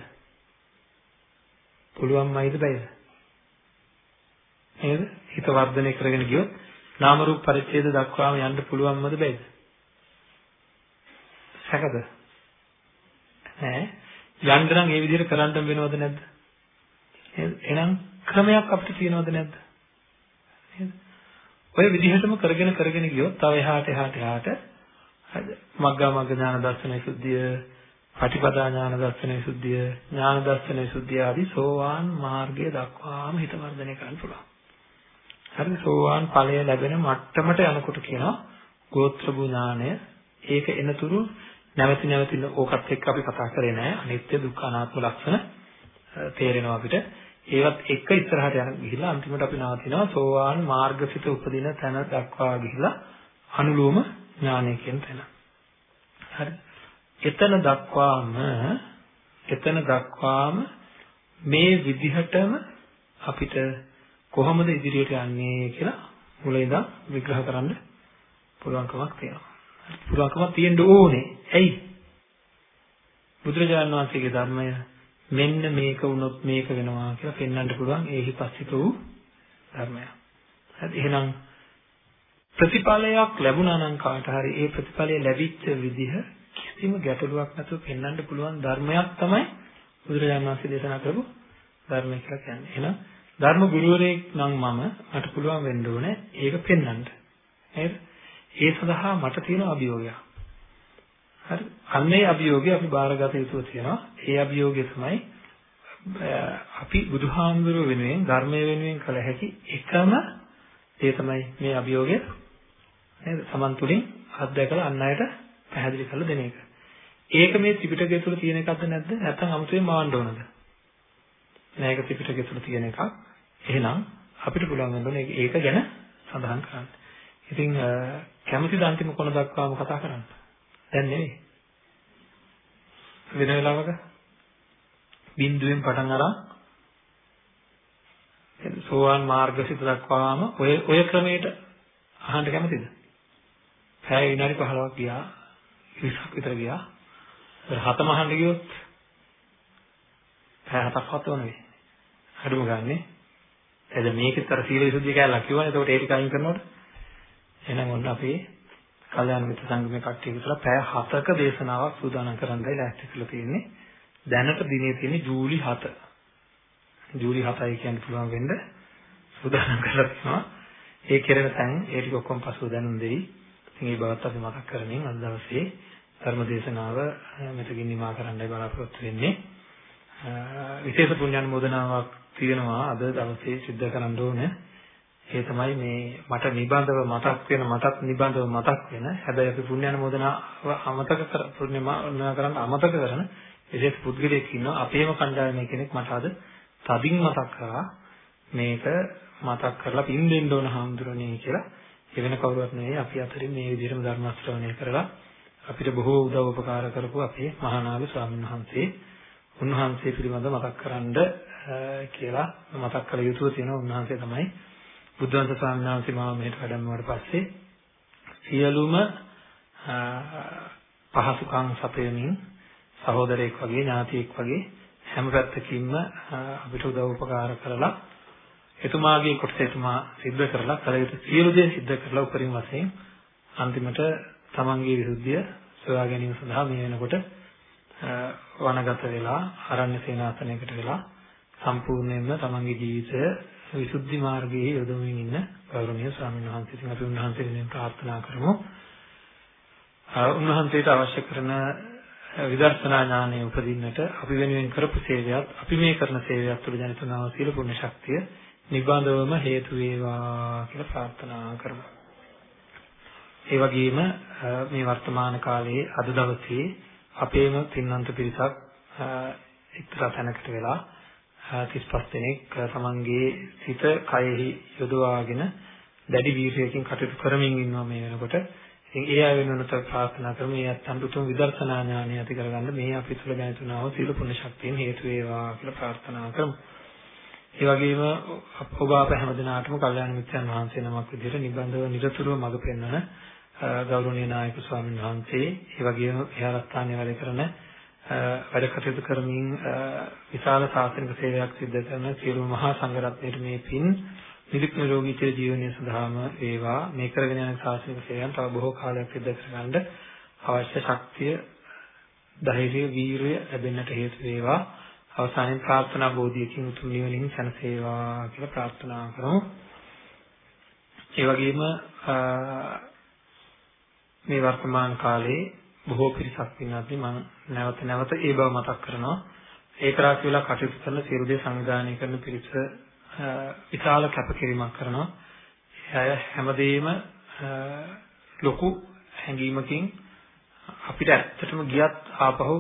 පුළුවන්මයිද බැයිද? නේද? හිත වර්ධනය කරගෙන ගියොත් නාම රූප පරිච්ඡේද දක්වාම යන්න පුළුවන්මද බැයිද? සැකද? නෑ. යන්න නම් ඒ විදිහට කරන්න වෙනවද නැද්ද? එහෙනම් ක්‍රමයක් අපිට තියෙනවද නැද්ද? නේද? ඔය විදිහටම කරගෙන කරගෙන ගියොත් තව එහාට එහාට එහාට හරිද? මග්ගා මග්ග ඥාන දර්ශන විසුද්ධිය, පටිපදා ඥාන දර්ශන විසුද්ධිය, ඥාන දර්ශන විසුද්ධිය ආදී සෝවාන් මාර්ගය දක්වාම හිත වර්ධනය කරන්න පුළුවන්. හරිද? සෝවාන් ඵලය ලැබෙන මට්ටමට යනකොට කියනවා ගෝත්‍ර ඥානය. ඒක එනතුරු නැවති නැවති ඕකත් එක්ක අපි කතා කරේ නෑ. අනිත්‍ය දුක්ඛ අනාත්ම ලක්ෂණ තේරෙනවා අපිට. ඒවත් එක ඉස්සරහට යන ගිහිල්ලා අන්තිමට අපි නවතිනවා සෝවාන් මාර්ගසිත උපදින තැන දක්වා ගිහිල්ලා අනුලෝම ඥානය කියන තැන. හරි. එතන දක්වාම එතන දක්වාම මේ විදිහටම අපිට කොහොමද ඉදිරියට යන්නේ කියලා මුලින් ඉඳන් විග්‍රහ කරන්න පුළුවන්කමක් තියෙනවා. පුළුවන්කමක් තියෙන්න ඕනේ. ඇයි? බුදුරජාණන් වහන්සේගේ ධර්මය මෙන්න මේක වුණොත් මේක වෙනවා කියලා පෙන්වන්න පුළුවන් ඒහි පස්සික වූ ධර්මයක්. හරි එහෙනම් ප්‍රතිඵලයක් ලැබුණා නම් කාට හරි ඒ ප්‍රතිඵලය ලැබිච්ච විදිහ කිසිම ගැටලුවක් නැතුව පෙන්වන්න පුළුවන් ධර්මයක් තමයි බුදුරජාණන් වහන්සේ දේශනා කරපු ධර්මය කියලා කියන්නේ. එහෙනම් ධර්ම ගුරුවරයෙක් නම් මම මට පුළුවන් වෙන්න ඕනේ ඒක පෙන්වන්න. නේද? ඒ සඳහා මට තියෙන අභියෝගයක්. හරි අන්නේ අභියෝගය අපි බාරගත යුතු තියෙනවා ඒ අභියෝගය තමයි අපි බුදුහාමුදුරුව වෙනුවෙන් ධර්මය වෙනුවෙන් කළ හැකි එකම ඒ තමයි මේ අභියෝගය නේද සමන් තුලින් අත්දැකලා අන් අයට පැහැදිලි කරලා දෙන එක. ඒක මේ ත්‍රිපිටකය තුල තියෙන එකක්ද නැද්ද? නැත්නම් 아무තේ මාන්න ඕනද? නෑ ඒක ත්‍රිපිටකය තුල තියෙන එකක්. එහෙනම් අපිට පුළුවන් වෙන්නේ ඒක ගැන සඳහන් කරන්න. ඉතින් කැමතිද අන්තිම කොන දක්වාම කතා කරන්න? දැන් නෙවෙයි. වෙන වෙලාවක බිඳුවෙන් පටන් අරන් සෝවාන් මාර්ගසිත දක්වාම ඔය ඔය ක්‍රමයට අහන්න කැමතිද? පැය විනාඩි 15ක් ගියා 20ක් විතර ගියා. හතම අහන්න ගියොත් පැය හතක් හතව නෙවෙයි. අඩුම ගන්නෙ. එද මේකෙත් අර සීල විසුද්ධිය කියලා කිව්වනේ. ඒකට ඒ ටික අයින් කරනකොට එහෙනම් ඔන්න අපි කල්‍යාණ මිත්‍ර සංගමේ කට්ටිය විතර පැය 7ක දේශනාවක් සූදානම් කරන්නයි ලෑස්ති කරලා තියෙන්නේ. දැනට දිනේ තියෙන්නේ ජූලි 7. ජූලි 7යි කියන්න පුළුවන් වෙන්න සූදානම් කරලා තියෙනවා. ඒ කෙරෙන තැන් ඒ ටික ඔක්කොම පසුව දැනුම් දෙයි. ඉතින් ඒ බවත් අපි මතක් කරමින් අද දවසේ ධර්ම දේශනාව මෙතකින් නිමා කරන්නයි බලාපොරොත්තු වෙන්නේ. විශේෂ පුණ්‍යානුමෝදනාවක් තියෙනවා. අද දවසේ සිද්ධ කරන්න ඕනේ. ඒ තමයි මේ මට නිබඳව මතක් වෙන මටත් නිබඳව මතක් වෙන. හැබැයි අපි පුණ්‍යානුමෝදනාව අමතක කර පුණ්‍යමෝදනා කරන්න අමතක කරන විශේෂ පුද්ගලයෙක් ඉන්නවා. අපේම කණ්ඩායමේ කෙනෙක් මට අද තදින් මතක් කරා. මේක මතක් කරලා පින් දෙන්න ඕන හාමුදුරනේ කියලා. ඒ වෙන කවුරුත් නෙවෙයි අපි අතරින් මේ විදිහටම ධර්ම ශ්‍රවණය කරලා අපිට බොහෝ උදව් උපකාර කරපු අපේ මහානාග ස්වාමීන් වහන්සේ. උන්වහන්සේ පිළිබඳව මතක් කරන්ඩ කියලා මතක් කළ යුතුව තියෙන උන්වහන්සේ තමයි. බුද්ධවන්ත ස්වාමීන් වහන්සේ මාව මෙහෙට වැඩමවුවට පස්සේ සියලුම පහසුකම් සපයමින් සහෝදරයෙක් වගේ ඥාතියෙක් වගේ හැම පැත්තකින්ම අපිට උදව් උපකාර කරලා එතුමාගේ කොටස එතුමා සිද්ධ කරලා කල යුතු සියලු දේ සිද්ධ කරලා උපරිම වශයෙන් අන්තිමට තමන්ගේ විසුද්ධිය සොයා ගැනීම සඳහා මේ වෙනකොට වනගත වෙලා ආරණ්‍ය සේනාසනයකට වෙලා සම්පූර්ණයෙන්ම තමන්ගේ ජීවිතය විසුද්ධි මාර්ගයේ යොදවමින් ඉන්න ගෞරවනීය ස්වාමීන් වහන්සේ. ඉතින් අපි උන්වහන්සේ වෙනුවෙන් ප්‍රාර්ථනා කරමු. උන්වහන්සේට අවශ්‍ය කරන විදර්ශනා ඥානය උපදින්නට අපි වෙනුවෙන් කරපු සේවයත් අපි මේ කරන සේවයත් තුළ ජනිත වන සීල පුණ්‍ය ශක්තිය නිබඳවම හේතු වේවා කියලා ප්‍රාර්ථනා කරමු. ඒ වගේම මේ වර්තමාන කාලයේ අද දවසේ අපේම පින්නන්ත පිරිසක් එක්තරා තැනකට වෙලා 35 දෙනෙක් තමන්ගේ සිත කයෙහි යොදවාගෙන දැඩි වීර්යයෙන් කටයුතු කරමින් ඉන්නවා මේ වෙනකොට. ඉතින් ඒ අය වෙනුවට ප්‍රාර්ථනා කරමු මේ අත්‍යන්ත උතුම් විදර්ශනා ඥානය ඇති කරගන්න මේ අපි තුළ දැනෙතුනා වූ සීල පුණ්‍ය ශක්තියෙන් හේතු වේවා කියලා ප්‍රාර්ථනා කරමු. ඒ වගේම ඔබ අප හැමදිනාටම කල්යාණ මිත්‍රයන් වහන්සේ නමක් විදිහට නිබඳව නිරතුරුව මඟ පෙන්වන ගෞරවනීය නායක ස්වාමීන් වහන්සේ ඒ වගේම විහාරස්ථානයේ වැඩ කරන වැඩ කටයුතු කරමින් විශාල සාසනික සේවයක් සිදු කරන සියලු මහා සංඝරත්නයට මේ පින් නිරුක් නිරෝගී චිර ජීවනය සඳහාම වේවා. මේ කරගෙන යන ශාසනික සේවයන් තව බොහෝ කාලයක් සිදු කරගන්න අවශ්‍ය ශක්තිය ධෛර්යය වීරිය ලැබෙන්නට හේතු වේවා. අවසානයේ ප්‍රාර්ථනා බෝධියකින් උතුම් නිවනින් සැනසේවා කියලා ප්‍රාර්ථනා කරමු. ඒ වගේම මේ වර්තමාන කාලේ බොහෝ පිරිසක් ඉන්නත් මම නැවත නැවත ඒ බව මතක් කරනවා ඒක රාශි වෙලා කටයුතු කරන සියලු දේ සංවිධානය කරන පිරිස විශාල කැපකිරීමක් කරනවා. එය හැමදේම ලොකු හැඟීමකින් අපිට ඇත්තටම ගියත් ආපහු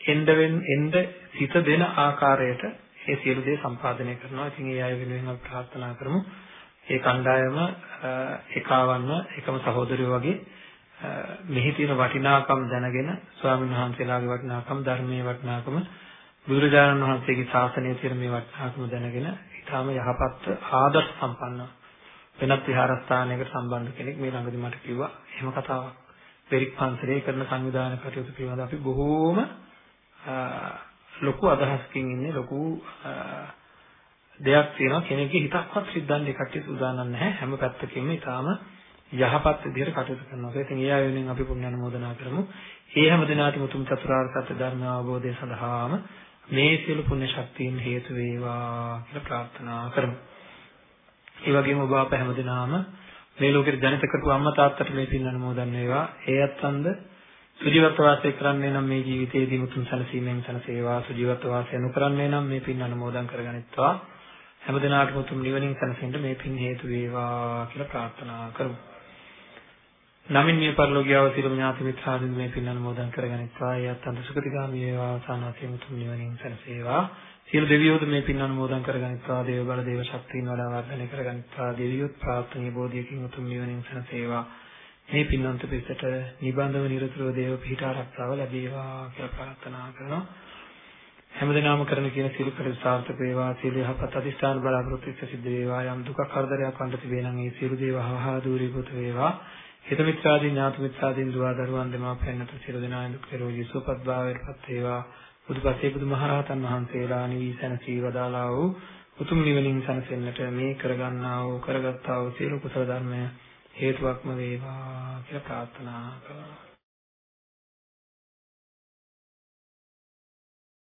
එන්න වෙන්න එන්න හිත දෙන ආකාරයට ඒ සියලු දේ සම්පාදනය කරනවා. ඉතින් ඒ අය වෙනුවෙන් අපි ප්‍රාර්ථනා කරමු. ඒ කණ්ඩායම එකවන්න එකම සහෝදරයෝ වගේ මෙහි තියෙන වටිනාකම් දැනගෙන ස්වාමීන් වහන්සේලාගේ වටිනාකම් ධර්මයේ වටිනාකම බුදුරජාණන් වහන්සේගේ ශාසනයේ තියෙන මේ වටිනාකම දැනගෙන ඊටාම යහපත් ආදර්ශ සම්පන්න වෙනත් විහාරස්ථානයකට සම්බන්ධ කෙනෙක් මේ ළඟදි මට කිව්වා එහෙම කතාවක්. පෙරික් පන්සලේ කරන සංවිධානය කටයුතු පිළිබඳව අපි බොහෝම ලොකු අදහසකින් ඉන්නේ ලොකු දෙයක් තියෙනවා කෙනෙක්ගේ හිතක්වත් සිද්ධාන්ත කට්ටිය සූදානම් නැහැ හැම පැත්තකින්ම ඊටාම යහපත් විදිහට කටයුතු කරනවා. ඒ ඉතින් ඒ අය වෙනුවෙන් අපි පුණ්‍ය අනුමෝදනා කරමු. ඒ හැම දිනාටම උතුම් චතුරාර්ය සත්‍ය ධර්ම අවබෝධය සඳහාම මේ සියලු පුණ්‍ය ශක්තියින් හේතු වේවා කියලා ප්‍රාර්ථනා කරමු. ඒ වගේම ඔබ අප හැමදෙනාම මේ ලෝකෙට ජනිත කරපු අම්මා තාත්තට මේ පින් අනුමෝදන් වේවා. ඒ අත්සන්ද සුජීවත්ව වාසය කරන්නේ නම් මේ ජීවිතයේදී මුතුන් සැනසීමෙන් සැනසේවා. සුජීවත්ව වාසය නොකරන්නේ නම් මේ පින් අනුමෝදන් කරගනිත්වා. හැමදෙනාටම උතුම් නිවනින් සැනසෙන්න මේ පින් හේතු වේවා කියලා ප්‍රාර්ථනා කරමු. නමින් මේ පරිලෝකියාව සියලුම ඥාති මිත්‍රාදීන් මේ පින් අනුමෝදන් කරගනිත්වා. එයත් අන්ත සුගතිගාමී වේවා. සානාසයෙන් උතුම් නිවනින් සැනසේවා. සියලු දෙවියෝද මේ පින් අනුමෝදන් කරගනිත්වා. දේව බල දේව ශක්තියින් වඩා වර්ධනය කරගනිත්වා. දෙවියොත් ප්‍රාර්ථනීය බෝධියකින් උතුම් නිවනින් සැනසේවා. මේ පින්වන්ත පිටට නිබඳව නිරතුරුව දේව පිහිට ආරක්ෂාව ලැබේවා කියලා ප්‍රාර්ථනා කරනවා. හැමදෙනාම කරන කියන සියලු කටයුතු සාර්ථක වේවා සියලු යහපත් අධිෂ්ඨාන බලාපොරොත්තු ඉෂ්ට සිද්ධ වේවා යම් දුක කරදරයක් වන්ට තිබේ නම් ඒ සියලු දේව හවහා දූරීභූත වේවා හිත මිත්‍රාදී ඥාති මිත්‍රාදීන් දුවා දරුවන් දෙමාපියන්ට සියලු දෙනා දුක් නිරෝගී සුවපත් භාවයටපත් වේවා. බුදුපසේ බුදුමහරහතන් වහන්සේලා නිවි සැනසී වදාලා වූ උතුම් නිවනින් සැනසෙන්නට මේ කරගන්නා වූ කරගත්තා වූ සියලු කුසල ධර්මය හේතුවක්ම වේවා කියලා ප්‍රාර්ථනා කරනවා.